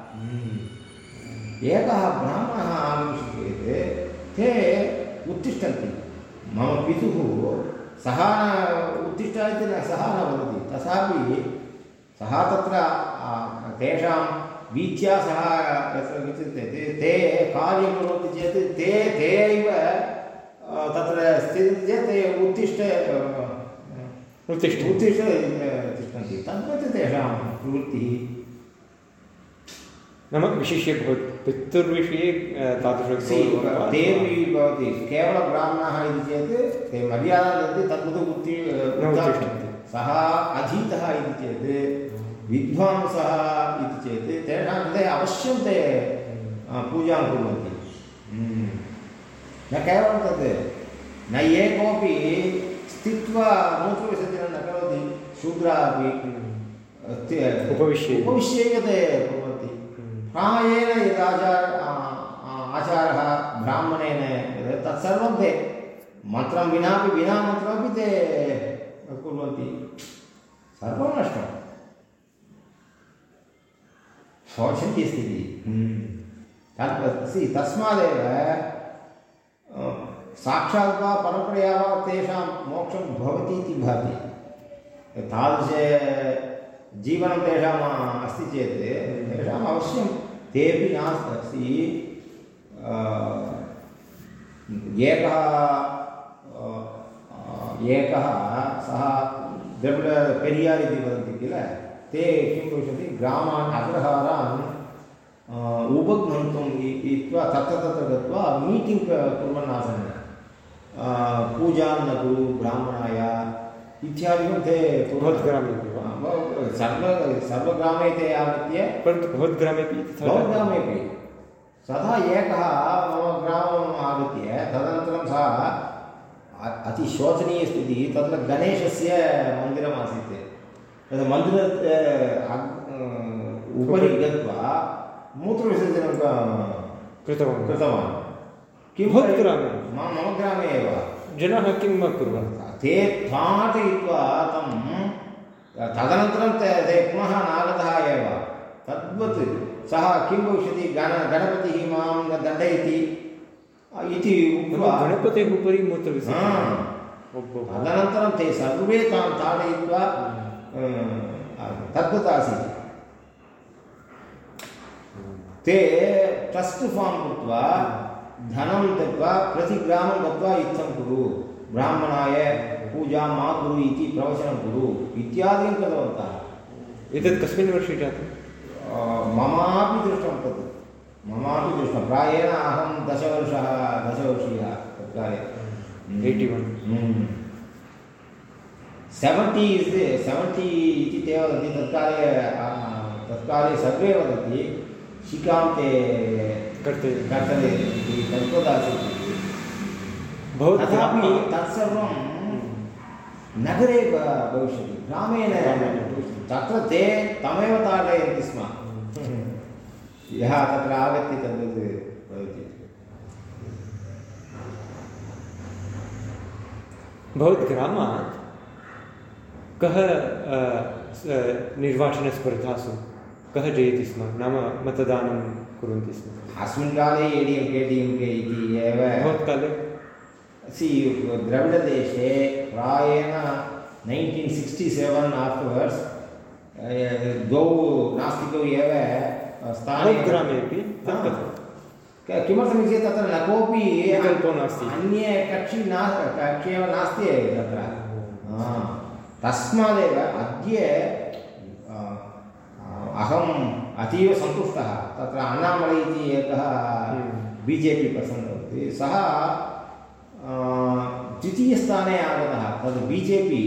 एकः ब्राह्मणः आगमिष्यति चेत् ते उत्तिष्ठन्ति। मम पितुः सः उत्तिष्ठ इति न सः न वदति। तथापि सः तत्र तेषां वीथ्या सः यत्र विचिन्त्यते ते कार्यं कुर्वन्ति चेत् ते ते एव तत्र स्थितिः चेत् ते उत्तिष्ठ उत्तिष्ठ उत्तिष्ठ तिष्ठन्ति। तद्वत् तेषां प्रवृत्तिः। नाम विशिष्य भवति पितुर्विषये तादृश तेपि भवति केवलब्राह्मणः इति चेत् ते मर्यादां दन्ति तद्वत् उत्ति उत्तिष्ठन्ति। सः अधीतः इति चेत् विद्वांसः इति चेत् तेषां कृते अवश्यं ते पूजां कुर्वन्ति हम्म। न केवलं तत् न एकोपि स्थित्वा मूत्रविसर्जनं न करोति शूद्राः अपि ते- उपविश्य। उपविश्यैव ते कुर्वन्ति प्रायेण यद् आचार ब्राह्मणेन तत्सर्वं ते। मन्त्रं विनापि विना मन्त्रमपि ते कुर्वन्ति। सर्वं नष्टं। शोचनीयस्थितिः तत् सि तस्मादेव साक्षात् वा परम्परया वा तेषां मोक्षं भवति इति भाति तेषाम् अस्ति चेत् तेषाम् अवश्यं तेपि नास्ति एकः एकः सः द्रविड पेरियार् इति वदन्ति किल ते किं भविष्यति ग्रामान् अग्रहारान् उपघ्नन्तुम् इत्वा तत्र तत्र गत्वा मीटिङ्ग् कुर्वन् आसन् पूजां न कुरु ब्राह्मणाय, इत्यादिकं ते कुर्वन्- भवद्ग्रामे अपि वा? ब- सर्व सर्वग्रामे ते आगत्य परन्तु भवद्ग्रामेपि भवद्ग्रामेपि सदा एकः मम ग्रामम् आगत्य तदनन्तरं सः अतिशोचनीयस्थितिः तत्र गणेशस्य मन्दिरमासीत् तद् मन्दिरस्य अग्- उपरि गत्वा मूत्रविसर्जनं कृतवान् कृतवान् किं भवद्ग्रामे? मम ग्रामे एव जनाः किम् अकुर्वन् ते ताडयित्वा तं तदनन्तरं ते ते पुनः नागतः एव। तद्वत् सः किं भविष्यति? गण गणपतिः माँ न दण्डयति इति उक्त्वा गणपतेः उपरि तदनन्तरं ते सर्वे तां ताडयित्वा तद्वत् आसीत्। ते ट्रस्ट् फार्म् कृत्वा धनं दत्वा प्रतिग्रामं गत्वा इत्थं कुरु। ब्राह्मणाय पूजां मा कुरु इति प्रवचनं कुरु इत्यादिकं कृतवन्तः। एतत् कस्मिन् वर्षे जातं ममापि दृष्टं तत्। ममापि दृष्टं। प्रायेण अहं दशवर्षः दशवर्षीयः तत्काले eighty one seventy is seventy इति ते वदन्ति तत्काले तत्काले सर्वे वदन्ति शिखां ते कर्तव्यं कर्तव्यम् इति। तद्वदासीत्। तथापि तत्सर्वं नगरे भविष्यति ग्रामेण। तत्र ते तमेव ताडयन्ति स्म। यः तत्र आगत्य तद्वत् वदति भवद्ग्रामात् कः निर्वाचनस्पर्धासु कः जयति स्म? नाम मतदानं कुर्वन्ति स्म। अस्मिन् काले ए डि एम् के डि एम् के इति एव। भवत्काले सि द्रविडदेशे प्रायेण नैन्टीन् सिक्स्टि सेवेन् आफ्टर्वर्ड्स् द्वौ नास्तिकौ एव स्थाने क- किमर्थमिति चेत् तत्र न कोऽपि विकल्पो नास्ति। अन्ये कक्षी ना कक्षी एव नास्ति तत्र। तस्मादेव अद्य अहम् अतीव सन्तुष्टः तत्र अण्णामलै इति एकः। बि जे पि पर्सन् भवति सः द्वितीयस्थाने आगतः तद् बि जे पि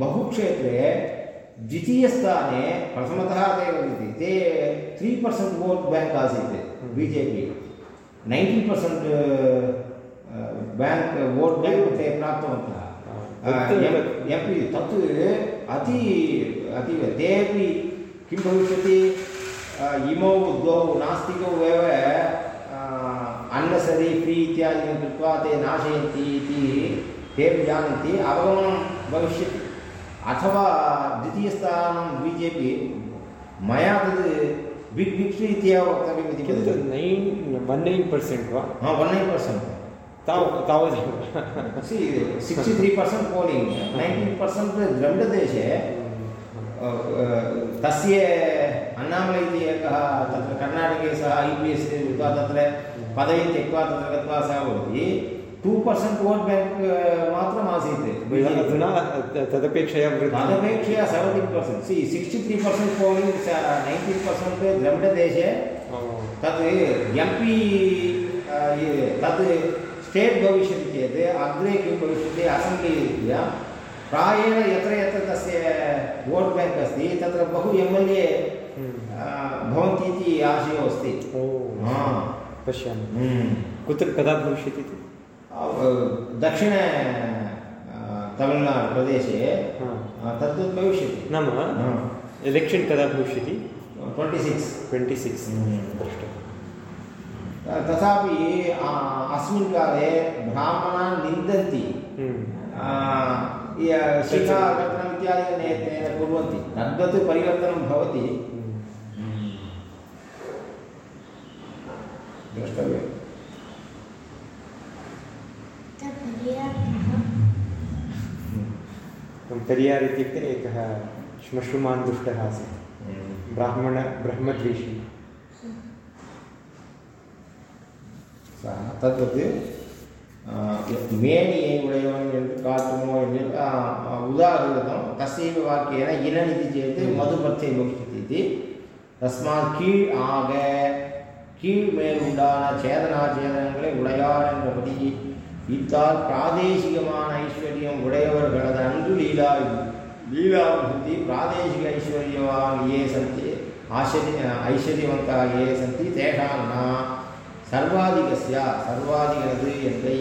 बहुक्षेत्रे द्वितीयस्थाने प्रथमतः ते वदन्ति ते त्री पर्सेण्ट् वोट् बेङ्क् आसीत् B J P nineteen percent bank vote bank ते प्राप्तवन्तः एम् तत् अति अतीव तेपि किं भविष्यति इमौ द्वौ नास्तिकौ एव अन्नसरि फ्री इत्यादिकं कृत्वा ते नाशयन्ति इति तेपि जानन्ति अवगमनं भविष्यति। अथवा द्वितीयस्थानं बि जे पि मया तद् बिग् विक्ट्रि इत्येव वक्तव्यम् इति किन्तु नैन् वन् नैन् पर्सेण्ट् वा? हा वन् नैन् पर्सेण्ट्। ताव तावदेव। Sixty three percent polling. Nineteen percent द्रविडदेशे तस्य अण्णामलै इति एकः तत्र कर्णाटके सः ऐ पि एस् कृत्वा तत्र पदवीं त्यक्त्वा तत्र गत्वा सः भवति टु पर्सेण्ट् वोट् बेङ्क् मात्रम् आसीत् अधुना तदपेक्षया तदपेक्षया सेवेण्टि पर्सेण्ट् सि sixty three percent polling nineteen percent द्रविडदेशे तत् एम् पि तत् स्टेट् भविष्यति चेत् अग्रे किं भविष्यति असेम्ब्लि प्रायेण यत्र यत्र तस्य वोट् बेङ्क् अस्ति तत्र बहु एम् एल् ए भवन्ति इति आशयो अस्ति। हा। पश्यामि। हम्म। कुत्र कदा भविष्यति इति? दक्षिण तमिळ्नाडु प्रदेशे। अ, तद्वत् भविष्यति। नाम एलेक्षन् कदा भविष्यति? Twenty six. Twenty six. हम्म। द्रष्टव्यम् तथापि अस्मिन् काले ब्राह्मणान् निन्दन्ति। हम्म। इत्यादिकं कुर्वन्ति। तद्वत् परिवर्तनं भवति। द्रष्टव्यम् पेरियार् इत्युक्ते एकः श्मश्रुमान् दुष्टः आसीत् ब्राह्मण ब्रह्मद्वेषी सः तद्वत् மேனியை உடையவன் என்று காட்டுமோ என்று उदाहृतं तस्यैव वाक्येन इनन् इति चेत् मधुप्रत्यये भविष्यति इति तस्मात् கீழ் ஆக கீழ் மேல் உண்டான சேதனாச்சேதனங்களை உடையார் என்றபடி இத்தால் பிராதேசிகமான ஐஸ்வர்யம் உடையவர்களது அன்று லீலா லீலாபுத்தி பிராதேசிக ஐஸ்வர்யவாகியே சந்தி ஆச்சரிய ஐஸ்வர்யவந்தாகியே சந்தி தேஷான்னா சர்வாதிகசியா சர்வாதிகனது என்றை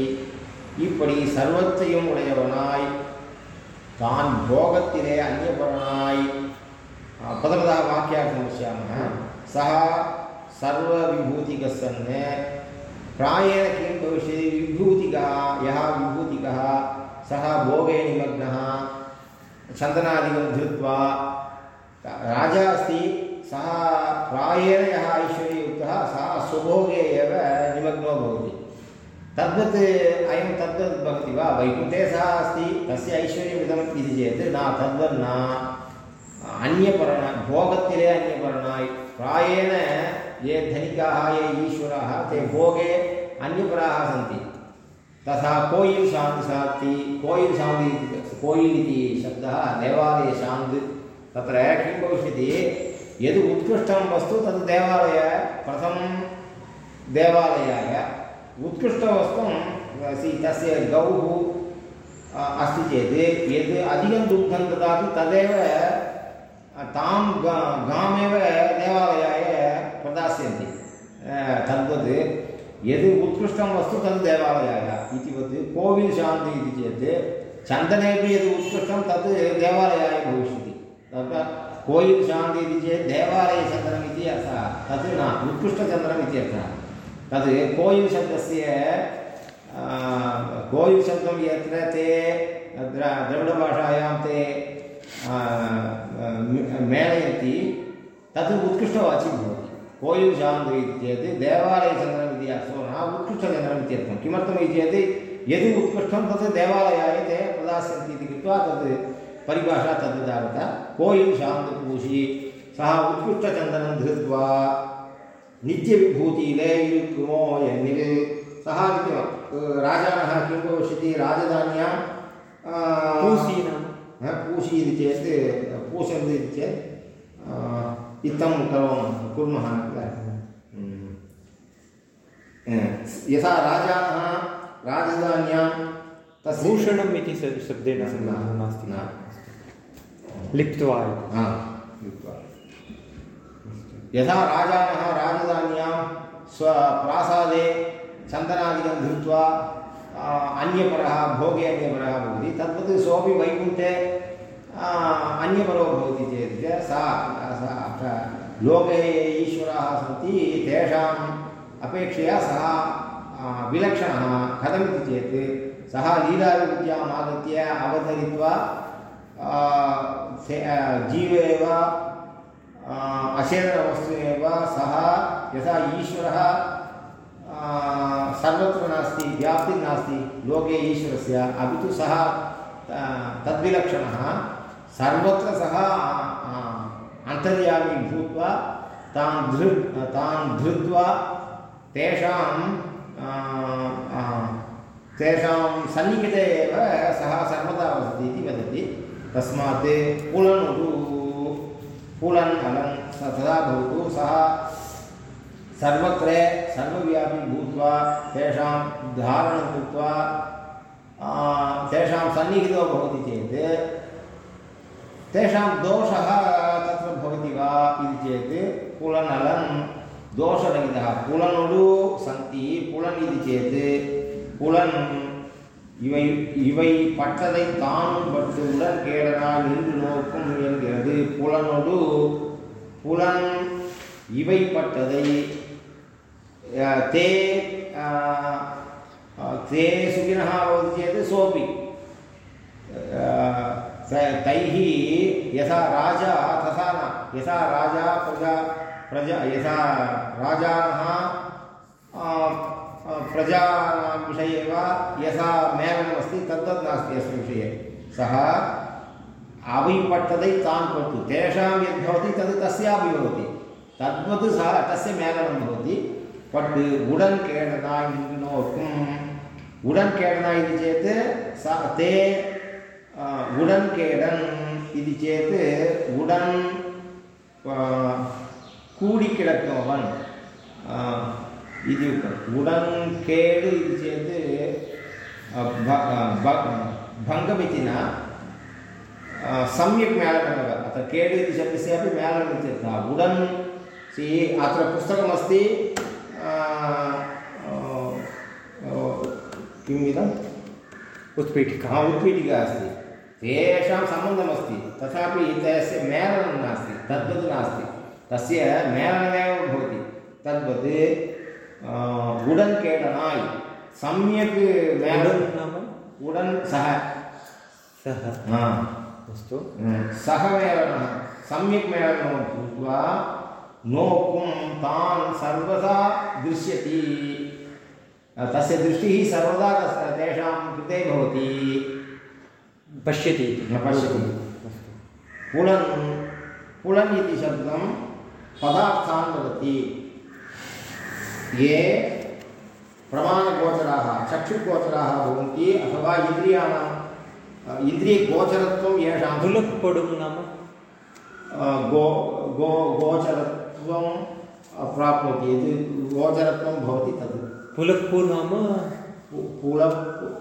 இப்படி சர்வத்தையும் உடையவனாய் தான் போகத்திலே அந்நியபரனாய். பதரதா வாக்கியாக சகா सर्वविभूतिकस्सन् प्रायेण किं भविष्यति विभूतिकः, यः विभूतिकः, सः भोगे निमग्नः। चन्दनादिकं धृत्वा, राजा अस्ति, सः प्रायेण यः ऐश्वर्ययुक्तः, सः स्वभोगे एव निमग्नो भवति। तद्वत्, अयं तद्वत् भवति वा? वैकुण्ठे सः अस्ति, तस्य ऐश्वर्यमिदम् इति चेत् न तद्वन्ना अन्यपर्ण, भोगतिले अन्यपर्ण प्रायेण ये धनिकाः, ये ईश्वराः, ते भोगे अन्यपराः सन्ति। तथा कोयिल् शान्ति साति कोयिल् शान्ति कोयिल् इति शब्दः देवालये शान्त् तत्र किं भविष्यति? यद् उत्कृष्टं वस्तु तद् देवालय, प्रथमं देवालयाय। उत्कृष्टवस्तुं तस्य गौः अस्ति चेत्, यद् अधिकं दुग्धं ददाति तदेव, तां गा, गामेव देवालयाय प्रदास्यन्ति। तद्वत् यद् उत्कृष्टं वस्तु तद् देवालयाय। इतिवत् कोविल् शान्ति इति चेत् चन्दनेपि यद् उत्कृष्टं तद् देवालयाय भविष्यति। तत्र कोयिल् शान्ति इति चेत् देवालयचन्दनम् इति अर्थः। तद् न उत्कृष्टचन्दनम् अर्थः। तद् कोयिल् शब्दस्य आ, कोयिल् शब्दं यत्र ते द्र द्रविडभाषायां ते मेलयन्ति तत् उत्कृष्टवाचि भवति। होयुशान्तु इति चेत् देवालयचन्द्रमिति अर्थो न उत्कृष्टचन्द्रम् इत्यर्थं किमर्थम् चेत् यदि उत्कृष्टं तत् देवालयाय ते प्रदास्यन्ति इति कृत्वा तद् परिभाषा तद् सः उत्कृष्टचन्दनं धृत्वा नित्यविभूतिलेयुक्मो यन्निल्। सः राजानः किं भविष्यति? राजधान्यां पूषीनां। पूषी इति चेत् पूषन्ति इति चेत् इत्थं करोमः कुर्मः किल। यथा राजानः राजधान्यां तस्य भूषणम् इति शब्देन नास्ति न। लिप्त्वा। हा, यथा राजानः राजधान्यां स्वप्रासादे चन्दनादिकं धृत्वा अन्यपरः भोगे अन्यपरः भवति तद्वत् सोऽपि वैकुण्ठे अन्यपरो भवति चेत् सा स- लोके ईश्वराः सन्ति तेषाम् अपेक्षया सः विलक्षणः कथमिति चेत् सः लीलाविद्याम् आगत्य अवतरित्वा जीव एव आ, एव सः यथा ईश्वरः सर्वत्र नास्ति व्याप्तिर्नास्ति लोके ईश्वरस्य अपि तु सः तद्विलक्षणः सर्वत्र सः अन्तर्यामी भूत्वा तान् धृ तान् धृत्वा तेषां तेषां सन्निकटे एव सः सर्वदा वसति इति वदति। तस्मात् पुलन् अलं स तदा भवतु। सः सर्वत्र, सर्वव्यापी भूत्वा तेषां धारणं कृत्वा तेषां सन्निहितो भवति चेत् तेषां दोषः तत्र भवति वा इति चेत् पुलनलं दोषरहितः पुलनुडु सन्ति पुलन् इति चेत् புலன் இவை இவை பட்டதை தானும் பட்டு உடன் கேடனால் நின்று நோக்கும் என்கிறது புலனொடு புலன் இவை பட்டதை அஹ், தே அஹ், அஹ், தே சுகினः भवति चेत् सोऽपि अह, तैः यथा राजा तथा न यथा राजा प्रजा प्रजा यथा राजानः प्रजानां विषये वा यथा मेलनमस्ति, तद्वत् नास्ति अस्मिन् विषये। सः अविपट्टदै तान् भवति। तेषां यद्भवति तद् तस्यापि भवति। तद्वत् सः तस्य मेलनं भवति। बट् उडन् इति इनोकुम् उडन् केडना इति चेत् सा ते उडन् केडन् इति चेत् उडन् कूडिकिडक्तवन् अ, इति उक्तम् उडन् केड् इति चेत् भङ्गमिति न सम्यक् मेलनमेव अत्र केड् इति शब्दस्यापि मेलनमिति अर्थः उडन् सि अत्र पुस्तकमस्ति किम् इदम् उत्पीठिका उत्पीठिका अस्ति तेषां सम्बन्धमस्ति। तथापि तस्य मेलनं नास्ति तद्वत् नास्ति। तस्य मेलनमेव भवति। तद्वत् उडन् केडनाय् सम्यक् मेलनं नाम? उडन् सः सः अस्तु। सः मेलनः। सम्यक् मेलनं भूत्वा नोकुं तान् सर्वदा दृश्यति। तस्य दृष्टिः सर्वदा तस्य तेषां कृते भवति। पश्यति इति। पश्यति। पुलन् पुलन् इति शब्दं पदार्थान् वदति। ये प्रमाणगोचराः चक्षुगोचराः भवन्ति अथवा इन्द्रियाणां इन्द्रियगोचरत्वं येषां पुलक्पडुं नाम? गो गो गोचरत्वं प्राप्नोति। यद् गोचरत्वं भवति तद्। पुलक्पु नाम? पुलप्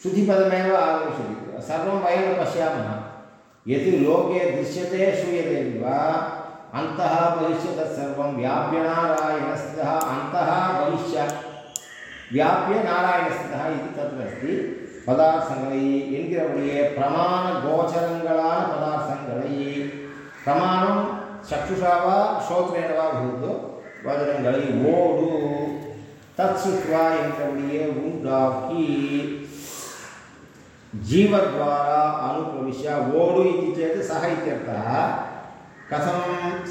श्रुतिपदमेव आगमिष्यति सर्वं वयं न पश्यामः यत् लोके दृश्यते श्रूयते वा अन्तः बहिश्च तत्सर्वं व्याप्य नारायणस्थः अन्तः बहिश्च வியாபிய நாராயணஸ்தா இது தத்துவ அஸ்தி பதார்த்தங்களை என்கிறபடியே பிரமாண கோச்சரங்களான பதார்த்தங்களை பிரமாணம் சக்ஷுஷா வா ஸ்ரோத்ரேண வா பூத்து வஜனங்களை ஓடு தத் சுத்வா என்கிறபடியே உண்டாக்கி जीवद्वारा अनुप्रविश्य ओडु इति चेत् सः इत्यर्थः कथं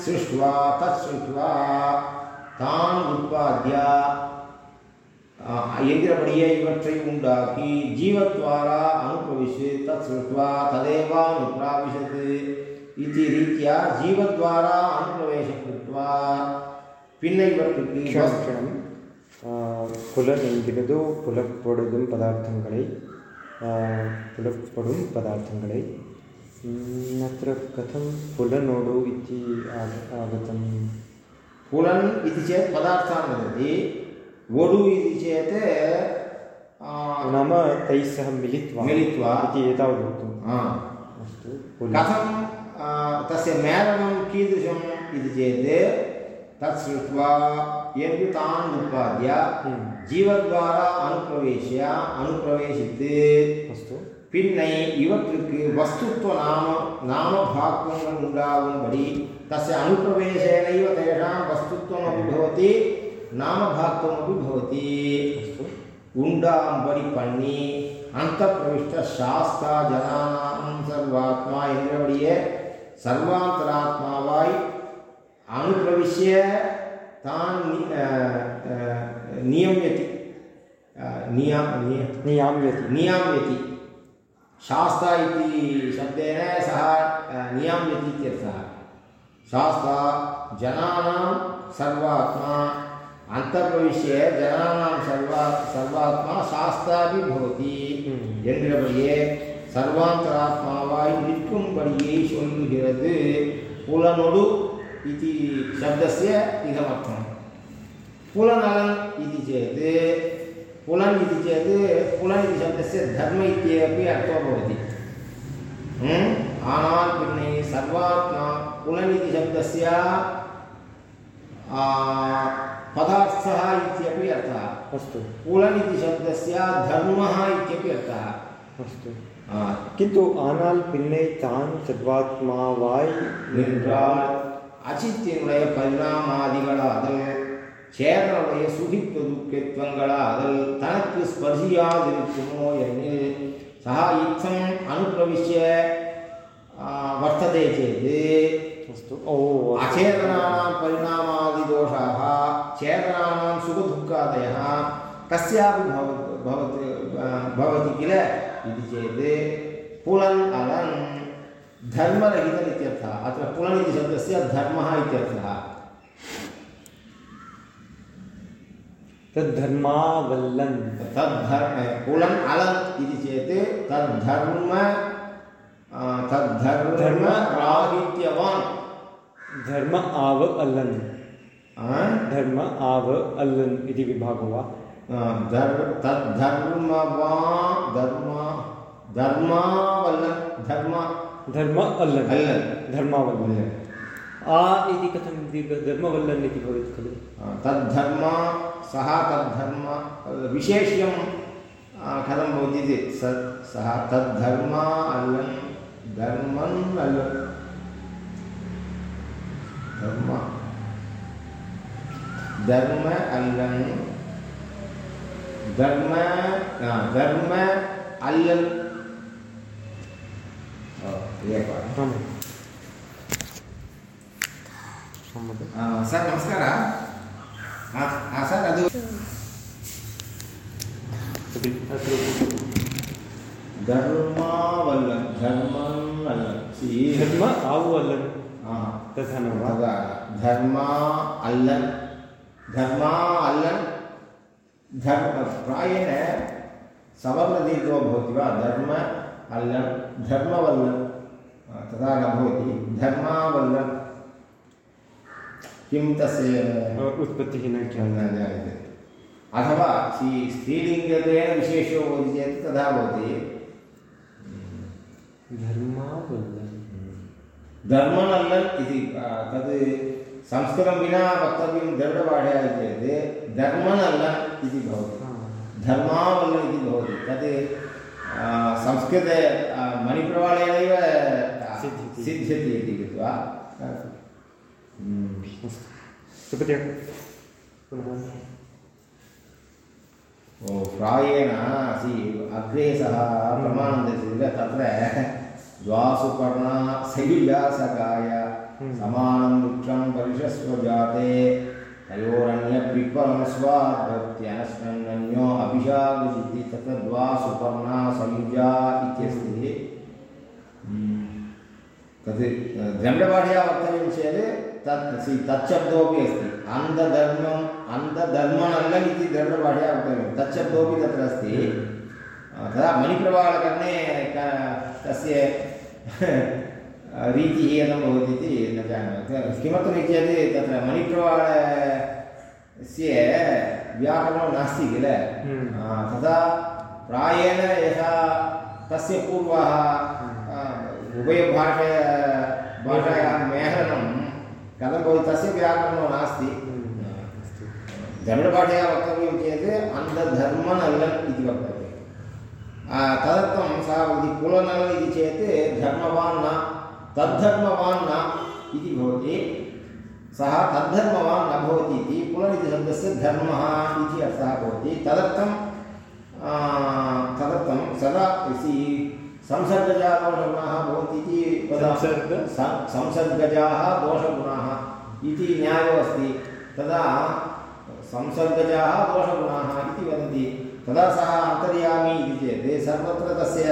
सृष्ट्वा तत् श्रुत्वा तान् उत्पाद्य எந்திரபடியே இவற்றை உண்டாக்கி ஜீவத்வாரா அனுபவிஷு தத் ஸ்ருத்வா ததேவா அனுப்பிராவிஷத்து இது ரீத்தியா ஜீவத்வாரா அனுப்பிரவேசம் கிருத்வா பின்ன இவற்றுக்கு புலன் என்கிறது புலப்பொழுதும் பதார்த்தங்களை पुलःपडु पदार्थ अत्र कथं पुलनोडु इति आगतं पुलन् इति चेत् पदार्थान् वदति ओडु इति चेत् नाम तैः सह मिलित्वा मिलित्वा इति एतावत् वक्तुम् अस्तु कथं तस्य मेलनं कीदृशम् इति चेत् तत् श्रुत्वा यज्ञतान्नुत्पाद्य ஜீவத்வாரா அனுப்பிரவேசிய அனுப்பிரவேசித்து வஸ்து பின்னை இவற்றுக்கு வஸ்துத்துவ நாம நாமபாக்குவங்கள் உண்டாகும்படி தஸ்ய அனுப்பிரவேசேனைவ தேஷாம் வஸ்துத்துவம் அப்படி பவதி நாமபாக்குவம் அப்படி பவதி உண்டாகும்படி பண்ணி அந்த பிரவிஷ்ட சாஸ்தா ஜனானாம் சர்வாத்மா என்றபடியே சர்வாந்தராத்மாவாய் அனுப்பிரவிஷ்ய தான் நி- அஹ், அஹ், நியமியதி அஹ், நியா- நிய- नियाम्यति नियाम्यति शास्ता इति शब्देन सः अ, नियाम्यति इत्यर्थः शास्ता जनानां सर्वात्मा अन्तर्प्रविश्य जनानां सर्वा सर्वात्मा शास्तापि भवति ம். என்கிறபடியே சர்வாந்தராத்மாவாய் நிற்கும்படியை சொல்லுகிறது புலனொடு इति शब्दस्य इदमर्थं पुलनल इति चेत् पुलन् इति चेत् पुलन् इति शब्दस्य धर्म इत्यपि अर्थो भवति। हम्म? आनात् भिन्नैः सर्वात्मा पुलन् इति शब्दस्य पदार्थः इत्यपि अर्थः। अस्तु। पुलन् इति शब्दस्य धर्मः इत्यपि अर्थः। अस्तु। किन्तु आनाल् पिन्नै तान् सर्वात्मा वाय् निन्द्रात् அச்சித்தினுடைய பரிணாமாதிகளாதல் சேரனுடைய சுகிப்பு துக்கத்துவங்களாதல் தனக்கு ஸ்பர்சியாதிருக்குமோ எனில் சா இச்சம் அனுப்பிரவிஷ்ய வர்த்ததே சேது அச்சேதனானாம் பரிணாமாதிதோஷாக சேதனானாம் சுகதுக்காதயः कस्यापि भवत् भवति भवति किल इति चेत् पुलन् अलन् धर्मरहितम् इत्यर्थः अत्र पुलन् इति शब्दस्य धर्मः इत्यर्थः। तद्धर्मावल्लन् तद्धर्म पुलन् अलन् इति चेत् तद्धर्म तद्धर्म राहित्यवान्। धर्म आव अल्लन्। धर्म आव अल्लन् इति विभागो वा? धर् तद्धर्मवा धर्म धर्मावल्लन् धर्म धर्म अल्लन् धर्मावल्लन् आ इति कथं दीर्घ धर्मवल्लन् इति भवति खलु? तद्धर्म सः तद्धर्म विशेष्यं कथं भवति इति? स सः तद्धर्म अल्लन् धर्मन् अल्लन् धर्म। धर्म अल्लन् धर्म धर्म अल्लन् ओ, एकवारम् आम् सम्यक् ಆ, ಸರ್ ನಮಸ್ಕಾರ ಹಾಂ ಹಾಂ ಸರ್ ಅದು अपि अत्र ಧರ್ಮಾವಲ್ಲ ಧರ್ಮಲ್ಲ ಸಿ धर्म आव अल्लन् ಹಾಂ तथा न वा ಅದ ಧರ್ಮ ಅಲ್ಲನ್ ಧರ್ಮ ಅಲ್ಲನ್ ಧರ್ಮ ಪ್ರಾಯೇಣ सवर्णदीर्घो भवति वा धर्म अल्लन् धर्मवल्लन् आ, तथा न भवति धर्मावल्लन् किं तस्य उत्पत्तिः न ज्ञायते। अथवा स्त्री स्त्रीलिङ्गत्वेन विशेषो भवति चेत् तथा भवति। धर्मावल्लन् धर्मनल्लन् इति तद् संस्कृतं विना वक्तव्यं द्रविडभाषया चेत् धर्मनल्लन् इति भवति। धर्मावल्लन् इति भवति। तत् संस्कृते मणिप्रवाळेनैव अ, सिद्ध्यति। इति कृत्वा हम्म। सुपत्या पुनः ओ प्रायेण सि अग्रे सः प्रमाणं दर्शति तत्र द्वासुपर्णा सयुजासकाय। समानं वृक्षं परिषस्वजाते तयोरन्यपिप्पलं स्वाद्भक्त्यनश्नन्यो अभिषागजिति तत्र द्वासुपर्णा सयुजा इत्यस्ति। तत् द्रविडभाषया वक्तव्यं चेत् तत् सि तच्छब्दोपि अस्ति। अन्धधर्मम् अन्धधर्मनल्लन् इति द्रविडभाषया वक्तव्यं तच्छब्दोपि तत्र अस्ति। तदा मणिप्रवाळकर्णे क- तस्य रीतिः कथं भवति इति न जानामि। किमर्थमिति चेत् तत्र मणिप्रवाळस्य व्याकरणं नास्ति किल? हम्म। तदा प्रायेण यथा तस्य पूर्वः उभयभाषा भाषायां मेलनं कथं भवति? तस्य व्याकरणं नास्ति। द्रविडभाषया वक्तव्यं चेत् अन्धधर्मनल्लन् इति वक्तव्यम्। आ, तदर्थं सः वदति कुलनल् इति चेत् धर्मवान् न तद्धर्मवान् न इति भवति। सः तद्धर्मवान् न भवति इति पुलन् इति शब्दस्य धर्मः इति अर्थः भवति। तदर्थं तदर्थं सदा संसर्गजाः दोषगुणाः भवन्ति इति संसर्ग? संसर्गजाः दोषगुणाः इति न्यायो अस्ति। तदा संसर्गजाः दोषगुणाः इति वदन्ति। तदा सः अन्तर्यामी इति चेत् सर्वत्र तस्य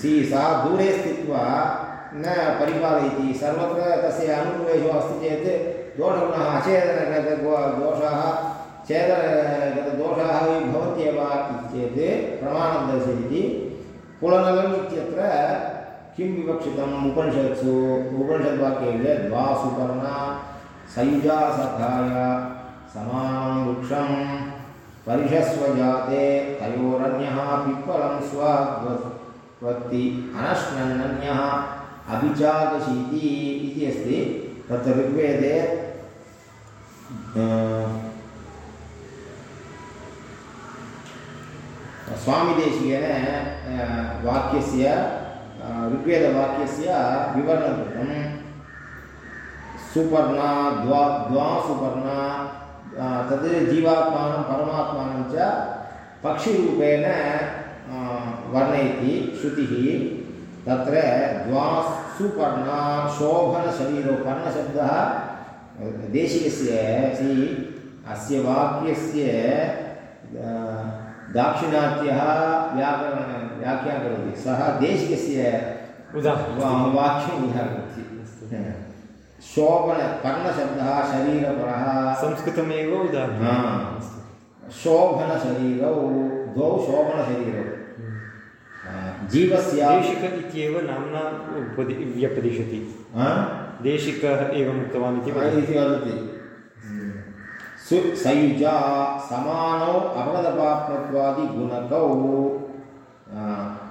सि सः दूरे स्थित्वा न परिपालयति। सर्वत्र तस्य अनुप्रवेशो अस्ति चेत् दोषगुणः अचेतनगतगो दोषाः चेतनगतदोषाः भवन्त्येव इति चेत् प्रमाणं दर्शयति। इत्यत्र किं विवक्षितम्? उपनिषत्सु उपनिषद्वाक्ये द्वासुपर्णा सयुजा सखाय समानं वृक्षं परिषस्वजाते, तयोरन्यः पिप्पलं स्वाद्वत्ति अनश्नन्नन्यः अभिचाकशीति इति अस्ति। तत्र ऋग्वेदे स्वामिदेशीयेन वाक्यस्य ऋग्वेदवाक्यस्य विवरणं कृतं सुपर्णा द्वा द्वा आ, तद् जीवात्मानं परमात्मानं च पक्षिरूपेण वर्णयति श्रुतिः तत्र द्वा सुपर्णा शोभनशरीरो पर्णशब्दः देशिकस्य सि अस्य वाक्यस्य दाक्षिणात्यः व्याकरण व्याख्या करोति। सः देशिकस्य उदाहरणं। वा- वाक्यम् उदाहरति शोभन पर्णशब्दः शरीरपरः। संस्कृतमेव उदाहरणं। शोभनशरीरौ द्वौ शोभनशरीरौ। आ, जीवस्य देशिक इत्येव नाम्ना उपदि व्यपदिशति। देशिकः एवम् उक्तवान् इति वदति। इति वदति सु सयुजा समानौ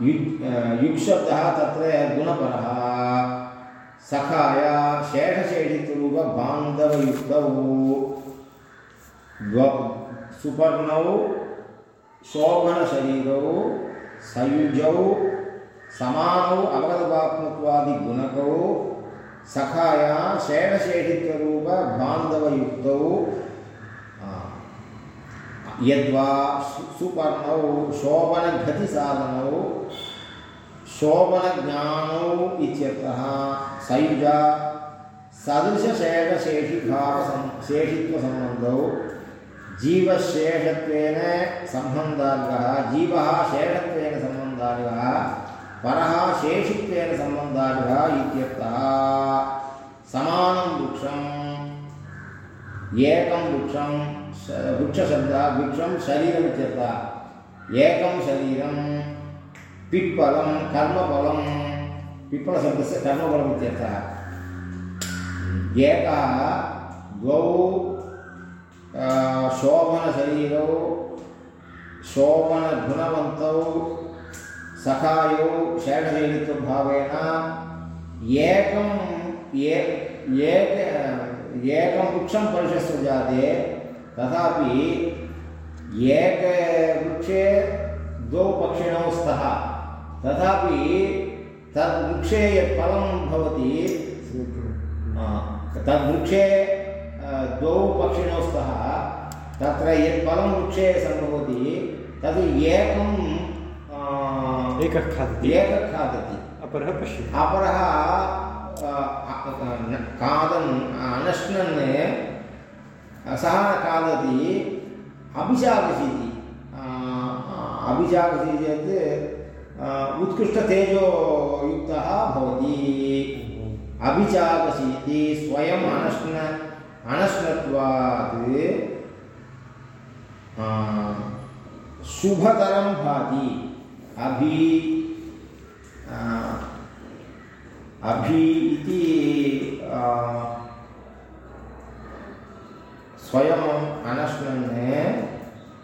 युग् आ, युग्शब्दः तत्र गुणपरः सखाय शेषशेषितरूपबान्धवयुक्तौ द्वौ सुपर्णौ शोभनशरीरौ सयुजौ समानौ अवगतपाप्नत्वादिगुणकौ सखाय शेषशेषित्वरूपबान्धवयुक्तौ आ, यद्वा सुपर्णौ शोभनगतिसाधनौ शोभनज्ञानौ इत्यर्थः सयुज सदृशशेषशेषिभावसं, शेषित्वसम्बन्धौ जीवशेषत्वेन सम्बन्धार्गः जीवः शेषत्वेन सम्बन्धार्गः परः शेषित्वेन सम्बन्धार्गः इत्यर्थः समानं वृक्षम्, एकं वृक्षं वृक्षशब्दः वृक्षं शरीरमित्यर्थः एकं शरीरं, पिप्पलं, कर्मफलं, पिप्पलशब्दस्य कर्मफलम् इत्यर्थः। एकः द्वौ शोभनशरीरौ, शोभनगुणवन्तौ, सखायौ शेषशैलित्वभावेन एकं एक वृक्षं परिशस्व जाते तथापि एकवृक्षे द्वौ पक्षिणौ स्तः। तथापि तद्वृक्षे यत् फलं भवति तद्वृक्षे द्वौ पक्षिणौ स्तः तत्र यत् फलं वृक्षे सम्भवति तद् एकं आ, एकः खादति। एकः खादति। अपरः पश्यति। अपरः खादन् अनश्नन् सः खादति अभिशाकसीति अभिशाकसी चेत् उत्कृष्टतेजोयुक्तः भवति अभिचाकसीति स्वयम् अनश्न अनश्नत्वात् शुभतरं भाति अभि अभि इति आ, स्वयम् अनश्नन्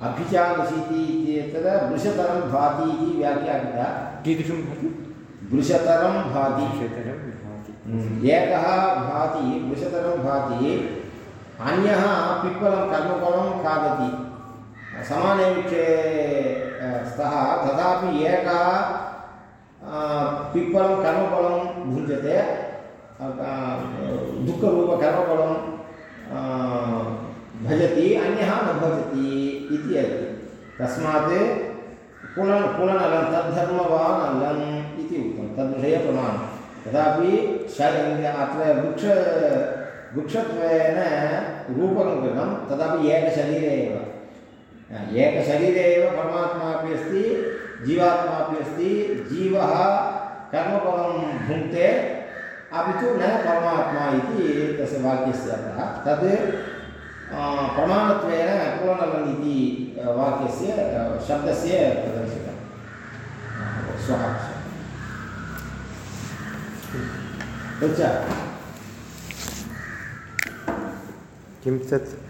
अभिचाकसीति इत्येतत् वृषतरं भाति इति व्याख्या कृता कीदृशं भाति? वृषतरं भाति। क्षेत्रं भाति। एकः भाति वृषतरं भाति। अन्यः पिप्पलं कर्मफलं खादति। समाने वृक्षे स्तः। तथापि एकः पिप्पलं कर्मफलं भुञ्जते। दुःखरूपकर्मफलं भजति अन्यः न भजति इति अस्ति तस्मात् पुनः पुनरलं तद्धर्मवान् अलं इति उक्तं तद्विषये प्रमाणं शरीर अत्र वृक्ष वृक्षत्वेन रूपकं कृतं तथापि एकशरीरे एव। एकशरीरे एव परमात्मा अपि अस्ति जीवात्मा अपि अस्ति, जीवः कर्मफलं भुङ्क्ते, अपि तु न परमात्मा इति तस्य वाक्यस्य अर्थः। तद् प्रमाणत्वेन पूर्णलन् इति वाक्यस्य शब्दस्य प्रदर्शितं श्वः किं तत्